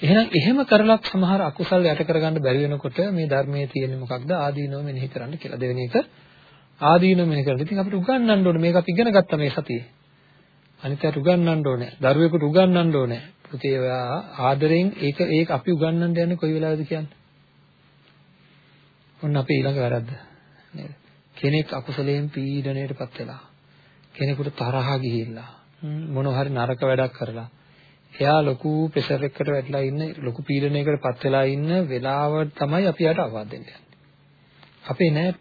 එහෙනම් එහෙම කරලත් සමහර අකුසල් යට කරගන්න බැරි වෙනකොට මේ ධර්මයේ තියෙන්නේ මොකක්ද? ආදීනව මෙනෙහි කරන්න කියලා. දෙවෙනි එක ආදීනව මෙනෙහි කරන්න. ඉතින් අපිට උගන්වන්න ඕනේ මේක අපි ඉගෙන ගත්තා මේ සතියේ. අනිත්‍යයට උගන්වන්න ඕනේ. දරුවෙකුට උගන්වන්න ඕනේ. පුතේ ඔයා ආදරෙන් ඒක ඒක අපි උගන්වන්න යන්නේ කොයි වෙලාවද කියන්නේ? ඔන්න අපේ ඊළඟ වැරද්ද. නේද? කෙනෙක් අකුසලයෙන් පීඩණයටපත් වෙලා කෙනෙකුට තරහ ගිහිල්ලා මොනවා හරි නරක වැඩක් කරලා එයා ලොකු ප්‍රෙෂර් එකකට වැටලා ඉන්න ලොකු පීඩනයකටපත් වෙලා ඉන්න වෙලාවට තමයි අපි යට අවවාද දෙන්න යන්නේ. අපේ නෑ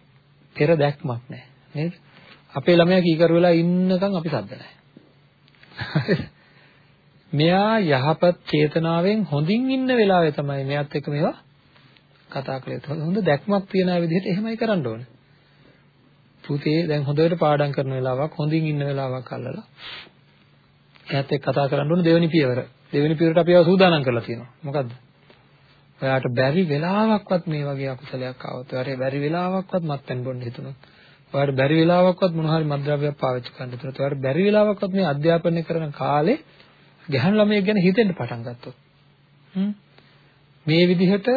පෙර දැක්මක් නෑ නේද? අපේ ළමයා කීකරු වෙලා ඉන්නකම් අපි සද්ද නෑ. මෙයා යහපත් චේතනාවෙන් හොඳින් ඉන්න වෙලාවේ තමයි මෙයාත් එක්ක මේවා කතා කළේ. හොඳ දැක්මක් තියන විදිහට එහෙමයි කරන්න ඕනේ. පුතේ දැන් හොඳට පාඩම් කරන වෙලාවක් හොඳින් ඉන්න වෙලාවක් අල්ලලා එයාත් එක්ක කතා කරන්න ඕනේ දෙවෙනි පියවර. දෙවෙනි පියවරට අපි ආව සූදානම් කරලා තියෙනවා. මොකද්ද? ඔයාට බැරි වෙලාවක්වත් මේ වගේ අකුසලයක් ආවොත්, ඔයාට බැරි වෙලාවක්වත් මත්පැන් බොන්න හිතුනොත්, ඔයාට බැරි වෙලාවක්වත් මොන හරි මත්ද්‍රව්‍යයක් පාවිච්චි කරන්න හිතුනොත්, ඔයාට බැරි වෙලාවක්වත් මේ අධ්‍යාපනය කරන කාලේ ගැහණු ළමයෙක් ගැන හිතෙන්න පටන් ගත්තොත්. මේ විදිහට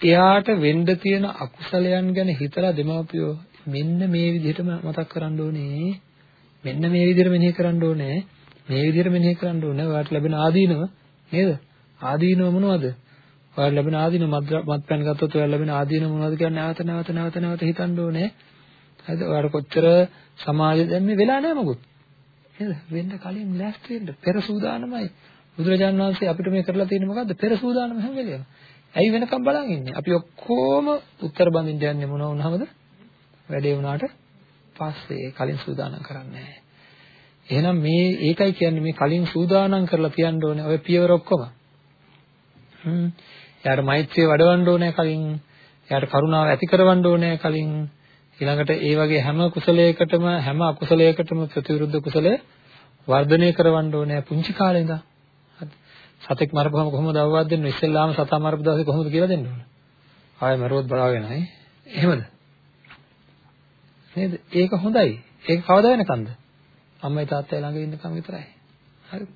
එයාට වෙන්න තියෙන අකුසලයන් ගැන හිතලා දෙමාපියෝ මෙන්න මේ විදිහටම මතක් කරන්න ඕනේ. මෙන්න මේ විදිහට මෙනෙහි කරන්න ඕනේ. මේ විදිහට මෙනෙහි කරන්න ඕනේ. ඔයාලට ලැබෙන ආදීනව නේද? ආදීනව මොනවද? ඔයාලට ලැබෙන ආදීනව මත්පැන් ගත්තොත් ඔයාලට ලැබෙන ආදීනව මොනවද කියන්නේ නැවත නැවත නැවත නැවත හිතන්න ඕනේ. හරිද? ඔයාලට කොච්චර සමාජය දැන් මේ වෙලා නැහැ මොකුත්. නේද? වෙන්න කලින් ලෑස්ති වෙන්න. පෙර සූදානමයි. බුදුරජාණන් වහන්සේ අපිට මේ කරලා තියෙන්නේ මොකද්ද? පෙර සූදානම හැම වෙලේම. ඇයි වෙනකම් බලන් ඉන්නේ? අපි ඔක්කොම උත්තර බඳින්න යන්නේ මොන වුණාමද? වැඩේ වුණාට පස්සේ කලින් සූදානම් කරන්නේ නැහැ. එහෙනම් මේ ඒකයි කියන්නේ මේ කලින් සූදානම් කරලා තියන්න ඕනේ ඔය පියවර ඔක්කොම. හ්ම්. එයාට මෛත්‍රිය වඩවන්න ඕනේ කලින්. එයාට කරුණාව ඇති කරවන්න ඕනේ කලින්. ඊළඟට ඒ වගේ හැම කුසලයකටම හැම අකුසලයකටම ප්‍රතිවිරුද්ධ කුසලය වර්ධනය කරවන්න ඕනේ පුංචි කාලේ ඉඳන්. සතෙක් මරපුවම කොහොමද අවවාද දෙන්නේ? ඉස්සෙල්ලාම සතා මරපු දවසේ කොහොමද කියලා දෙන්න ඕන? ආයෙ මරුවොත් බලාගෙනයි. එහෙමද? නේද? ඒක හොඳයි. ඒක කවදා වෙනකන්ද? අම්මයි තාත්තයි ළඟ ඉන්නකම් විතරයි. හරිද?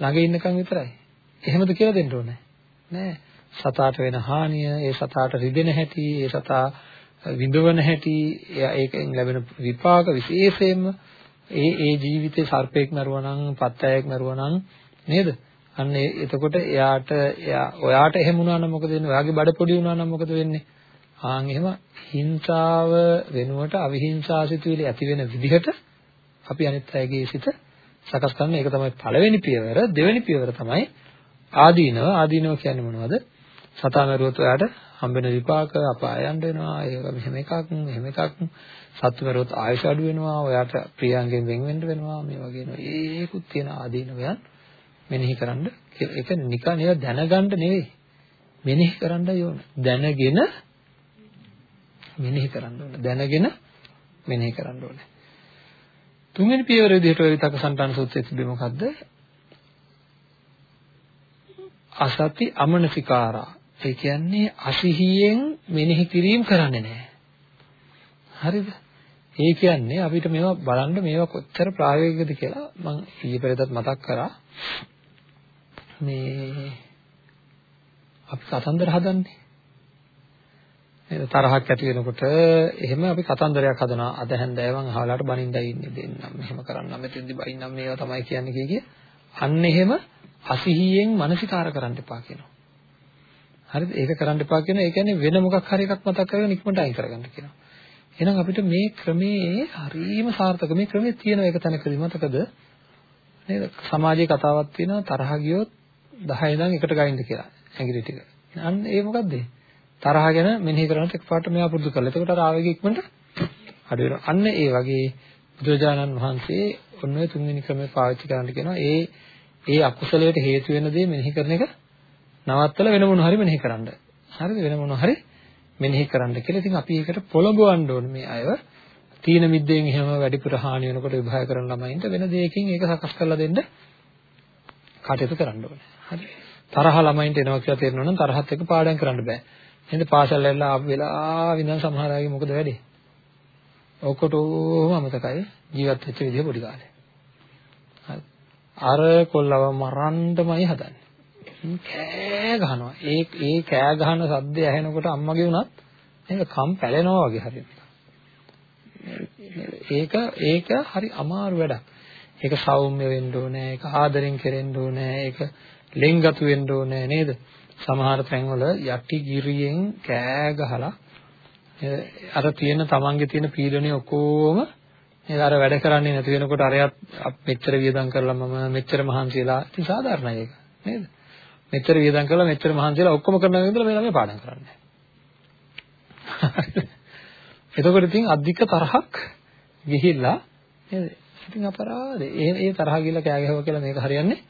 ළඟ ඉන්නකම් විතරයි. එහෙමද කියලා දෙන්න ඕනේ. නෑ. සතාට වෙන හානිය, ඒ සතාට රිදෙන හැටි, ඒ සතා විඳවන හැටි, ඒකෙන් ලැබෙන විපාක විශේෂයෙන්ම ඒ ඒ ජීවිතේ සර්පෙක් මරුවා නම්, පත්තෑයෙක් මරුවා නම් නේද? අන්න එතකොට එයාට එයා ඔයාට එහෙම වුණා නම් මොකද වෙන්නේ? ඔයාගේ බඩ පොඩි වුණා නම් මොකද වෙන්නේ? ආන් එහෙම හිංසාව වෙනුවට අවිහිංසා සිතුවිලි ඇති වෙන විදිහට අපි අනිත් අයගේ සිත සකස් කරන එක තමයි පළවෙනි පියවර. දෙවෙනි පියවර තමයි ආදීනව. ආදීනව කියන්නේ මොනවද? සතා මරුවොත් ඔයාට හම්බෙන විපාක අපාය යන්න වෙනවා. ඒක මෙහෙම එකක් මෙහෙම එකක්. සත්තු මරුවොත් ආයුෂ අඩු වෙනවා. ඔයාට ප්‍රියංගෙන් වෙන් වෙන්න වෙනවා. මේ වගේ නෝ ඒකුත් තියෙන ආදීනවයන් මෙනෙහි කරන්න. ඒක නිකන් ඒවා දැනගන්න නෙවෙයි. මෙනෙහි කරන්නයි ඕන. දැනගෙන මෙනෙහි කරන්න ඕන. දැනගෙන මෙනෙහි කරන්න ඕනේ. තුන්වෙනි පියවර විදිහට ඔය විතක සන්තාන සූත්‍රයේ තිබෙන්නේ මොකද්ද? අසති අමනසිකාරා. ඒ කියන්නේ අසිහියෙන් මෙනෙහි කිරීම කරන්නේ නැහැ. හරිද? ඒ කියන්නේ අපිට මේවා බලන්න මේවා කොච්චර ප්‍රායෝගිකද කියලා මම ඊයේ පෙරේදත් මතක් කරා. මේ අපි කතන්දර හදන්නේ. නේද තරහක් ඇති වෙනකොට එහෙම අපි කතන්දරයක් හදනවා. අද හැන්දෑවන් අහලාට බනින්නයි ඉන්නේ දෙන්නම්. මෙහෙම කරන්නම් මෙතෙන්දි බයින්නම් මේවා තමයි කියන්නේ කිය කිය. අන්න එහෙම අසිහියෙන් මානසිකාර කරන්න එපා කියනවා. හරිද? ඒක කරන්න එපා කියන ඒ කියන්නේ වෙන මොකක් හරි එකක් මතක් කරගෙන ඉක්මනට අයින් කරගන්න කියනවා. එහෙනම් අපිට මේ ක්‍රමේ හරීම සාර්ථක මේ ක්‍රමේ තියෙන එක තැනකදී මතකද? නේද? සමාජයේ කතාවක් තියෙනවා තරහ ගියොත් 10 ඉඳන් එකට ගයින්ද කියලා. ඇඟිලි ටික. අන්න ඒ මොකද්ද? තරහ ගැන මෙනෙහි කරනකොට එකපාරට මෙයා පුරුදු කරලා. එතකොට අර ආවේගය ඉක්මනට අඩු වෙනවා. අන්න ඒ වගේ බුදුරජාණන් වහන්සේ ඔන්න ඔය තුන්වෙනි ක්‍රමය පාවිච්චි කරන්න කියනවා. ඒ ඒ අකුසලයට හේතු වෙන දේ මෙනෙහි කරන එක නවත්තලා වෙන මොන හරි මෙනෙහි කරන්න. හරිද? වෙන මොන හරි මෙනෙහි කරන්න කියලා. ඉතින් අපි ඒකට පොළඹවන්න ඕනේ මේ අයව. තීන මිද්දෙන් එහෙම වැඩිපුර හානි වෙනකොට විභාග කරන ළමයින්ට වෙන දෙයකින් ඒක සකස් කරලා දෙන්න කටයුතු කරන්න ඕනේ. හරි. තරහ ළමයින්ට එනවා කියලා තේරෙනවා නම් තරහත් එක්ක පාඩම් කරන්න බෑ. එහෙනම් පාසල් වල ආපු වෙලාව ඉඳන් සමහර අයගේ මොකද වෙන්නේ? ඔක්කොටම අමතකයි ජීවත් වෙච්ච විදිහ පොඩි කාලේ. හරි. අර කොල්ලව මරන්නමයි හදන්නේ. කෑ ගහනවා. ඒ ඒ කෑ ගහන සද්දය ඇහෙනකොට අම්මගේ උනත් නේද කම් පැලෙනවා වගේ හරියට. ඒක ඒක හරි අමාරු වැඩක්. ඒක සෞම්‍ය වෙන්න ඕනේ, ඒක ආදරෙන් කෙරෙන්න ඕනේ, ඒක ලෙන්ගතු වෙන්න ඕනේ නේද? සමහර තැන්වල යටි ගිරියෙන් කෑ ගහලා අර තියෙන තමන්ගේ තියෙන පීඩනය ඔක්කොම නේද අර වැඩ කරන්නේ නැති වෙනකොට අරයත් මෙච්චර වියදම් කරලා මම මෙච්චර මහන්සි වෙලා ඉතින් සාධාරණයි ඒක නේද? මෙච්චර වියදම් කරලා මෙච්චර මහන්සි වෙලා ඔක්කොම කරනවා කියලා මේ ළමයි පාඩම් කරන්නේ. එතකොට ඉතින් අධික තරහක් ගිහිල්ලා නේද? ඉතින් අපරාධේ. ඒ ඒ තරහ ගිහිල්ලා කෑ ගැහුවා කියලා මේක හරියන්නේ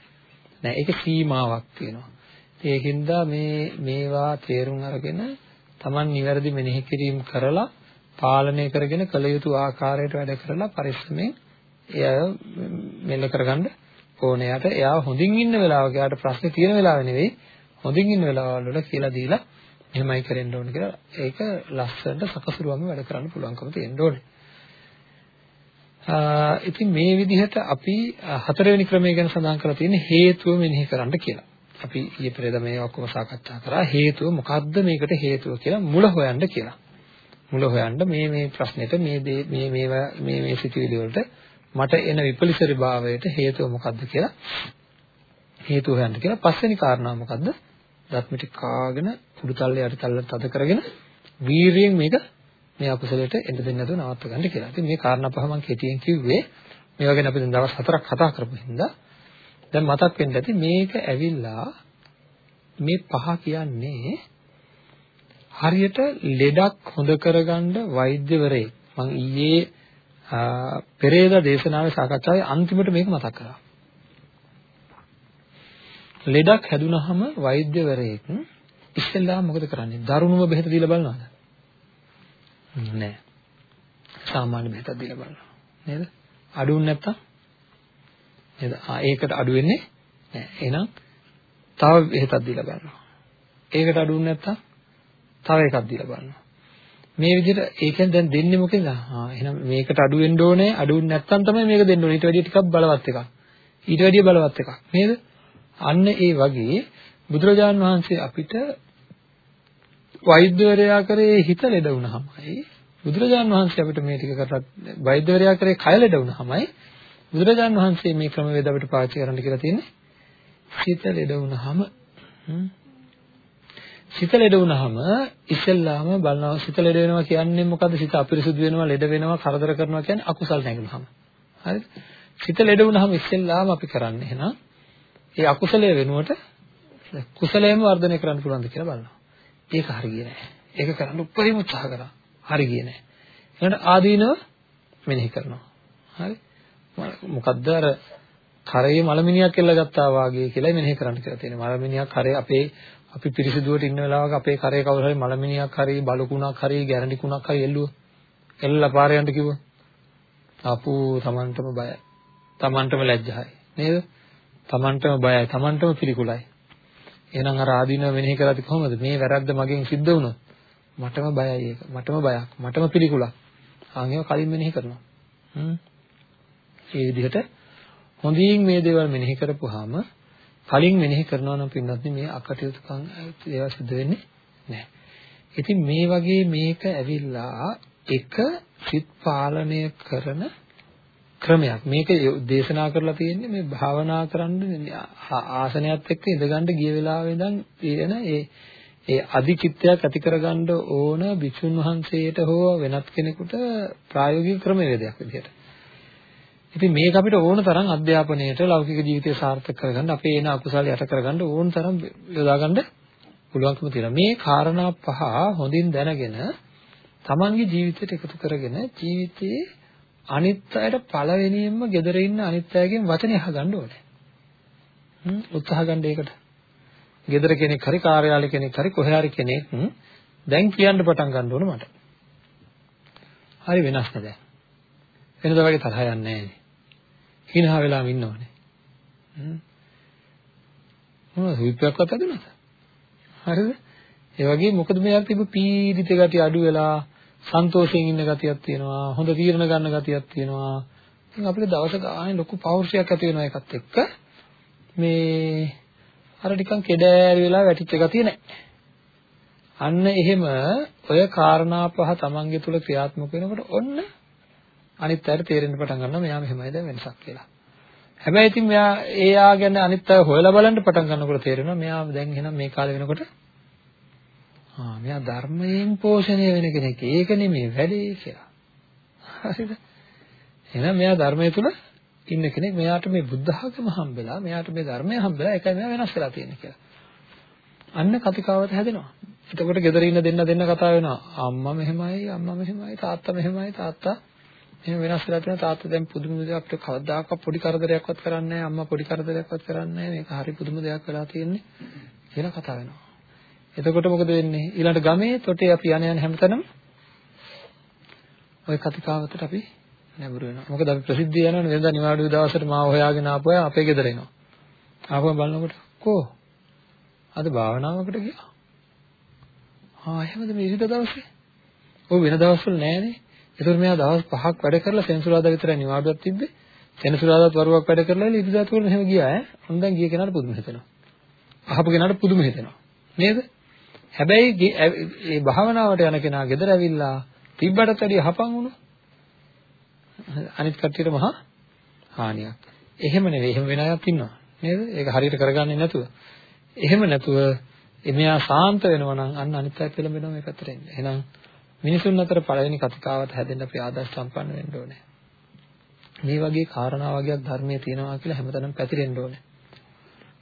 නෑ. ඒකේ සීමාවක් තියෙනවා. ඒකින්ද මේ මේවා තේරුම් අරගෙන Taman නිවැරදි මෙනෙහි කිරීම කරලා පාලනය කරගෙන කළ යුතු ආකාරයට වැඩ කරලා පරිස්සමෙන් එය මෙල්ල කරගන්න ඕනේ. යට එයා හොඳින් ඉන්න වෙලාවක එයාට ප්‍රශ්නේ තියෙන වෙලාව නෙවෙයි හොඳින් ඉන්න වෙලාවල් වල කියලා දීලා එහෙමයි කරන්න ඕනේ කියලා ඒක ලස්සනට සකසුරුවම වැඩ කරන්න පුළුවන්කම තියෙන්න ඕනේ. ඉතින් මේ විදිහට අපි හතරවෙනි ක්‍රමය ගැන සඳහන් කරලා තියෙන්නේ හේතුව මෙනෙහි කරන්න කියලා. අපි ඊයේ පෙරේද මේ ඔක්කොම සාකච්ඡා කරා හේතුව මොකද්ද මේකට හේතුව කියලා මුල හොයන්න කියලා. මුල හොයන්න මේ මේ ප්‍රශ්නෙට මේ මේ මේ මේ මේ සිතුවිලි වලට මට එන විපලිසරි භාවයට හේතුව මොකද්ද කියලා හේතුව හොයන්න කියලා පස්වෙනි කාරණාව මොකද්ද? දත්මිටි කාගෙන උඩුතල්ලේ යටිතල්ලට තද කරගෙන වීරියෙන් මේක මේ අකුසලයට එන්න දෙන්නේ නැතුව නවත්ව ගන්න කියලා. ඉතින් මේ කාරණා පහ මම කෙටියෙන් කිව්වේ මේවා ගැන අපි දැන් දවස් හතරක් කතා කරපු හින්දා දැන් මතක් වෙන්න ඇති මේක ඇවිල්ලා මේ පහ කියන්නේ හරියට ලෙඩක් හොඳ කරගන්න වෛද්‍යවරයෙක් මම ඊයේ පෙරේදා දේශනාවේ සාකච්ඡාවේ අන්තිමට මේක මතක් කරා. ලෙඩක් හැදුනහම වෛද්‍යවරයෙක් ඉස්සෙල්ලා මොකද කරන්නේ? දරුණුම බෙහෙත දීලා බලනවද? නෑ. සාමාන්‍ය බෙහෙතක් දීලා බලනවා. නේද? අඩුුන් නැත්තම් නේද? ආ ඒකට අඩු වෙන්නේ නෑ. එහෙනම් තව බෙහෙතක් දීලා බලනවා. ඒකට අඩුුන් නැත්තම් තව එකක් දීලා බලනවා. මේ විදිහට ඒ කියන්නේ දැන් දෙන්නේ මොකෙන්ද? ආ එහෙනම් මේකට අඩු වෙන්න ඕනේ. අඩු නැත්තම් තමයි මේක දෙන්න ඕනේ. ඊට වැඩිය ටිකක් බලවත් එකක්. ඊට වැඩිය බලවත් එකක්. නේද? අන්න ඒ වගේ බුදුරජාන් වහන්සේ අපිට වෛද්‍යවරයා කරේ හිත ලෙඩ වුණාමයි බුදුරජාන් වහන්සේ අපිට මේ ටික කරලා වෛද්‍යවරයා කරේ කය ලෙඩ වුණාමයි බුදුරජාන් වහන්සේ මේ ක්‍රමවේද අපිට පාවිච්චි කරන්න කියලා තියෙන්නේ හිත ලෙඩ වුණාම සිත ලෙඩ වුණාම ඉස්සෙල්ලාම බලනවා සිත ලෙඩ වෙනවා කියන්නේ මොකද්ද? සිත අපිරිසුදු වෙනවා, ලෙඩ වෙනවා, කරදර කරනවා කියන්නේ අකුසල් නැගුණාම. හරිද? සිත ලෙඩ වුණාම ඉස්සෙල්ලාම අපි කරන්නේ එහෙනම් ඒ අකුසලයේ වෙනුවට කුසලයෙන්ම වර්ධනය කරන්න පුළුවන්ද කියලා බලනවා. ඒක හරියන්නේ නැහැ. ඒක කරන්න උපරිම උත්සාහ කරා. හරියන්නේ නැහැ. ඊළඟට ආදීනව මෙනෙහි කරනවා. හරි? මොකද්ද අර කරේ මලමිනියක් කියලා ගත්තා වාගේ කියලා මෙනෙහි කරන්න කියලා තියෙනවා. මලමිනියක් කරේ අපේ අපි පිරිසිදුවට ඉන්න වෙලාවක අපේ කරේ කවුරු හරි මලමිනියක් හරි බලුකුණක් හරි ගැරන්ටි කුණක් හරි එල්ලුවා. එල්ලලා පාරේ යන්න කිව්වා. අපෝ Tamanටම බයයි. Tamanටම ලැජ්ජයි. නේද? Tamanටම බයයි. Tamanටම පිළිකුලයි. එහෙනම් අර ආදීනව මෙනෙහි කරද්දි කොහොමද මේ වැරද්ද මගෙන් සිද්ධ වුණොත් මටම බයයි ඒක. මටම බයක්. මටම පිළිකුලක්. ආන් ඒවා කලින් මෙනෙහි කරනවා. හ්ම්. ඒ විදිහට හොඳින් මේ දේවල් මෙනෙහි කරපුවාම කලින් මෙනෙහි කරනවා නම් පින්නත් මේ අකටයුතුකම් ඒවා සිද්ධ වෙන්නේ නැහැ. ඉතින් මේ වගේ මේක ඇවිල්ලා එක සිත් පාලනය කරන ක්‍රමයක්. මේක දේශනා කරලා තියෙන්නේ මේ භාවනා කරන්න ආසනයත් එක්ක ඉඳගන්න ගිය වෙලාවෙ ඉඳන් තියෙන ඒ ඒ අධිචිත්තයක් ඇති කරගන්න ඕන භික්ෂුන් වහන්සේට හෝ වෙනත් කෙනෙකුට ප්‍රායෝගික ක්‍රමවේදයක් විදිහට. ඉතින් මේක අපිට ඕන තරම් අධ්‍යාපනයේට ලෞකික ජීවිතය සාර්ථක කරගන්න අපේ එන අකුසල යට කරගන්න ඕන තරම් යොදා ගන්න පුළුවන්කම තියෙනවා. මේ කාරණා පහ හොඳින් දැනගෙන තමන්ගේ ජීවිතයට එකතු කරගෙන ජීවිතයේ අනිත් අයට පළවෙනියෙන්ම gedare ඉන්න අනිත් අයගෙන් වචනේ අහගන්න ඕනේ. හ්ම් උත්සාහ ගන්න ඒකට. gedare කෙනෙක් හරි කාර්යාලය කෙනෙක් හරි කොහේ හරි කෙනෙක් දැන් කියන්න පටන් ගන්න ඕන මට. හරි වෙනස් නේද? වෙනදා වගේ තරහ යන්නේ නැහැ නේ. හිනහා වෙලාම ඉන්නවනේ. හ්ම්. මොනවද විප්‍රයක්වත් හදුනද? හරිද? ඒ වගේ මොකද මෙයාට තිබු පීඩිත ගතිය අඩු වෙලා සන්තෝෂයෙන් ඉන්න ගතියක් තියෙනවා හොඳ තීරණ ගන්න ගතියක් තියෙනවා ඉතින් අපිට දවස ගානේ ලොකු පෞරුෂයක් ඇති වෙනවා එකත් එක්ක මේ අර නිකන් කෙඩෑරි වෙලා වැටිච්ච ගතිය නැහැ අන්න එහෙම ඔය කාරණා පහ තමන්ගේ තුල ක්‍රියාත්මක වෙනකොට ඔන්න අනිත් අයට තේරෙන්න පටන් ගන්නවා මෙයා මෙහෙමයි දැන් වෙනසක් කියලා. හැබැයි ඉතින් මෙයා එයා ගැන අනිත් අය හොයලා බලන්න පටන් ගන්නකොට තේරෙනවා මෙයා දැන් එහෙනම් මේ කාලේ වෙනකොට ආ මෙයා ධර්මයෙන් පෝෂණය වෙන කෙනෙක්. ඒක නෙමෙයි වැඩේ කියලා. හරිද? එහෙනම් මෙයා ධර්මය තුල ඉන්න කෙනෙක්. මෙයාට මේ බුද්ධ ආගම හම්බෙලා, මෙයාට මේ ධර්මය හම්බෙලා, ඒකයි මෙයා වෙනස් වෙලා තියෙන්නේ කියලා. අන්න කතිකාවත හැදෙනවා. එතකොට ගෙදර ඉන්න දෙන්න දෙන්න කතා වෙනවා. අම්මා මෙහෙමයි, අම්මා මෙහෙමයි, තාත්තා මෙහෙමයි, තාත්තා එහෙම වෙනස් වෙලා තියෙනවා. තාත්තා දැන් පුදුම දෙයක් අපිට කවදාකවත් පොඩි කරදරයක්වත් කරන්නේ නැහැ. අම්මා පොඩි කරදරයක්වත් කරන්නේ නැහැ. මේක හරි පුදුම දෙයක් වෙලා තියෙන්නේ කියලා කතා වෙනවා. එතකොට මොකද වෙන්නේ? ඊළඟ ගමේ තොටේ අපි යන යන හැමතැනම ওই කතිකාවතට අපි නැඹුරු වෙනවා. මොකද අපි ප්‍රසිද්ධිය යනවනේ වෙනදා නිවාඩු දවසට මාව හොයාගෙන ආපු අය අපේ ගෙදර එනවා. ආපුවම බලනකොට කෝ අද භාවනාවකට ගියා. ආ එහෙමද මේ ඉරිදා දවසේ? ඔව් වෙන දවස්වල නෑනේ. ඒතර මෙයා දවස් 5ක් වැඩ කරලා සෙන්සුරාදා විතරයි නිවාඩුවක් තිබ්බේ. සෙන්සුරාදාත් වරුවක් වැඩ කරලා ඉරිදා තුන එහෙම ගියා ඈ. හොඳ දැන් ගිය කෙනාට පුදුම හිතෙනවා. අහපු කෙනාට පුදුම හිතෙනවා. නේද? හැබැයි මේ භාවනාවට යන කෙනා ගෙදර ඇවිල්ලා තිබ්බටත් වැඩිය හපන් වුණා. අනිත් කට්ටියට මහා හානියක්. එහෙම නෙවෙයි. එහෙම වෙන අයත් ඉන්නවා. නේද? ඒක හරියට කරගන්නේ නැතුව. එහෙම නැතුව එමෙයා සාන්ත වෙනවා නම් අන්න අනිත් අය පෙළඹෙනවා මේ පැත්තට එන්න. එහෙනම් මිනිසුන් අතර පළවෙනි කතිකාවත හැදෙන්න අපි ආදර්ශ සම්පන්න වෙන්න ඕනේ. මේ වගේ කාරණා වගේක් ධර්මයේ තියෙනවා කියලා හැමතැනම පැතිරෙන්න ඕනේ.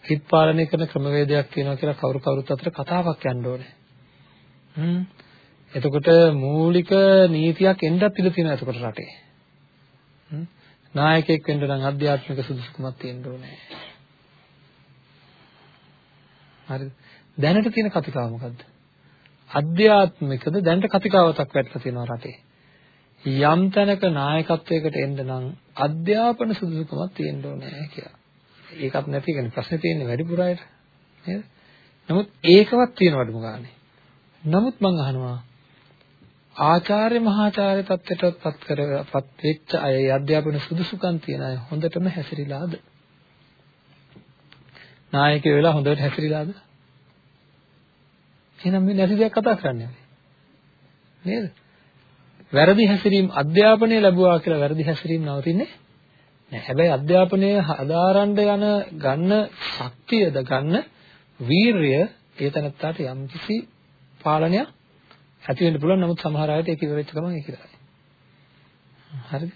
හිත පාලනය කරන ක්‍රමවේදයක් තියෙනවා කියලා කවුරු කවුරුත් අතර කතාවක් යන්න ඕනේ. හ්ම්. එතකොට මූලික නීතියක් එන්නත් ඉඩ තියෙනවා එතකොට රටේ. හ්ම්. නායකයෙක් වෙන්න නම් අධ්‍යාත්මික සුදුසුකමක් තියෙන්න ඕනේ. හරිද? දැනට තියෙන කතිකාව මොකද්ද? අධ්‍යාත්මිකද දැනට කතිකාවතක් වැටලා තියෙනවා රටේ. යම් තැනක නායකත්වයකට එන්න නම් අධ්‍යාපන සුදුසුකමක් තියෙන්න ඕනේ කියලා. ඒකත් නැති කියන්නේ ප්‍රශ්නේ තියෙන්නේ වැඩිපුර අයට නේද? නමුත් ඒකවත් තියෙනවද මොගානේ? නමුත් මම අහනවා ආචාර්ය මහාචාර්ය තත්ත්වයටපත් කරපත් වෙච්ච අය අධ්‍යාපන සුදුසුකම් තියන අය හොඳටම හැසිරීලාද? නායකයෝ වෙලා හොඳට හැසිරීලාද? එහෙනම් මේ නැති දෙයක් කතා කරන්නේ නේද? වැරදි හැසිරීම අධ්‍යාපනය ලැබුවා කියලා වැරදි හැසිරීම නවතින්නේ නෑ. හැබැයි අධ්‍යාපනය හදාරන්න යන ගන්න ශක්තියද ගන්න වීරය ඒ තැනත්තාට යම්කිසි පාලනයක් ඇති වෙන්න පුළුවන්. නමුත් සමහර අයට ඒක ඉවර වෙච්ච ගමන් ඒක ඉවරයි. හරිද?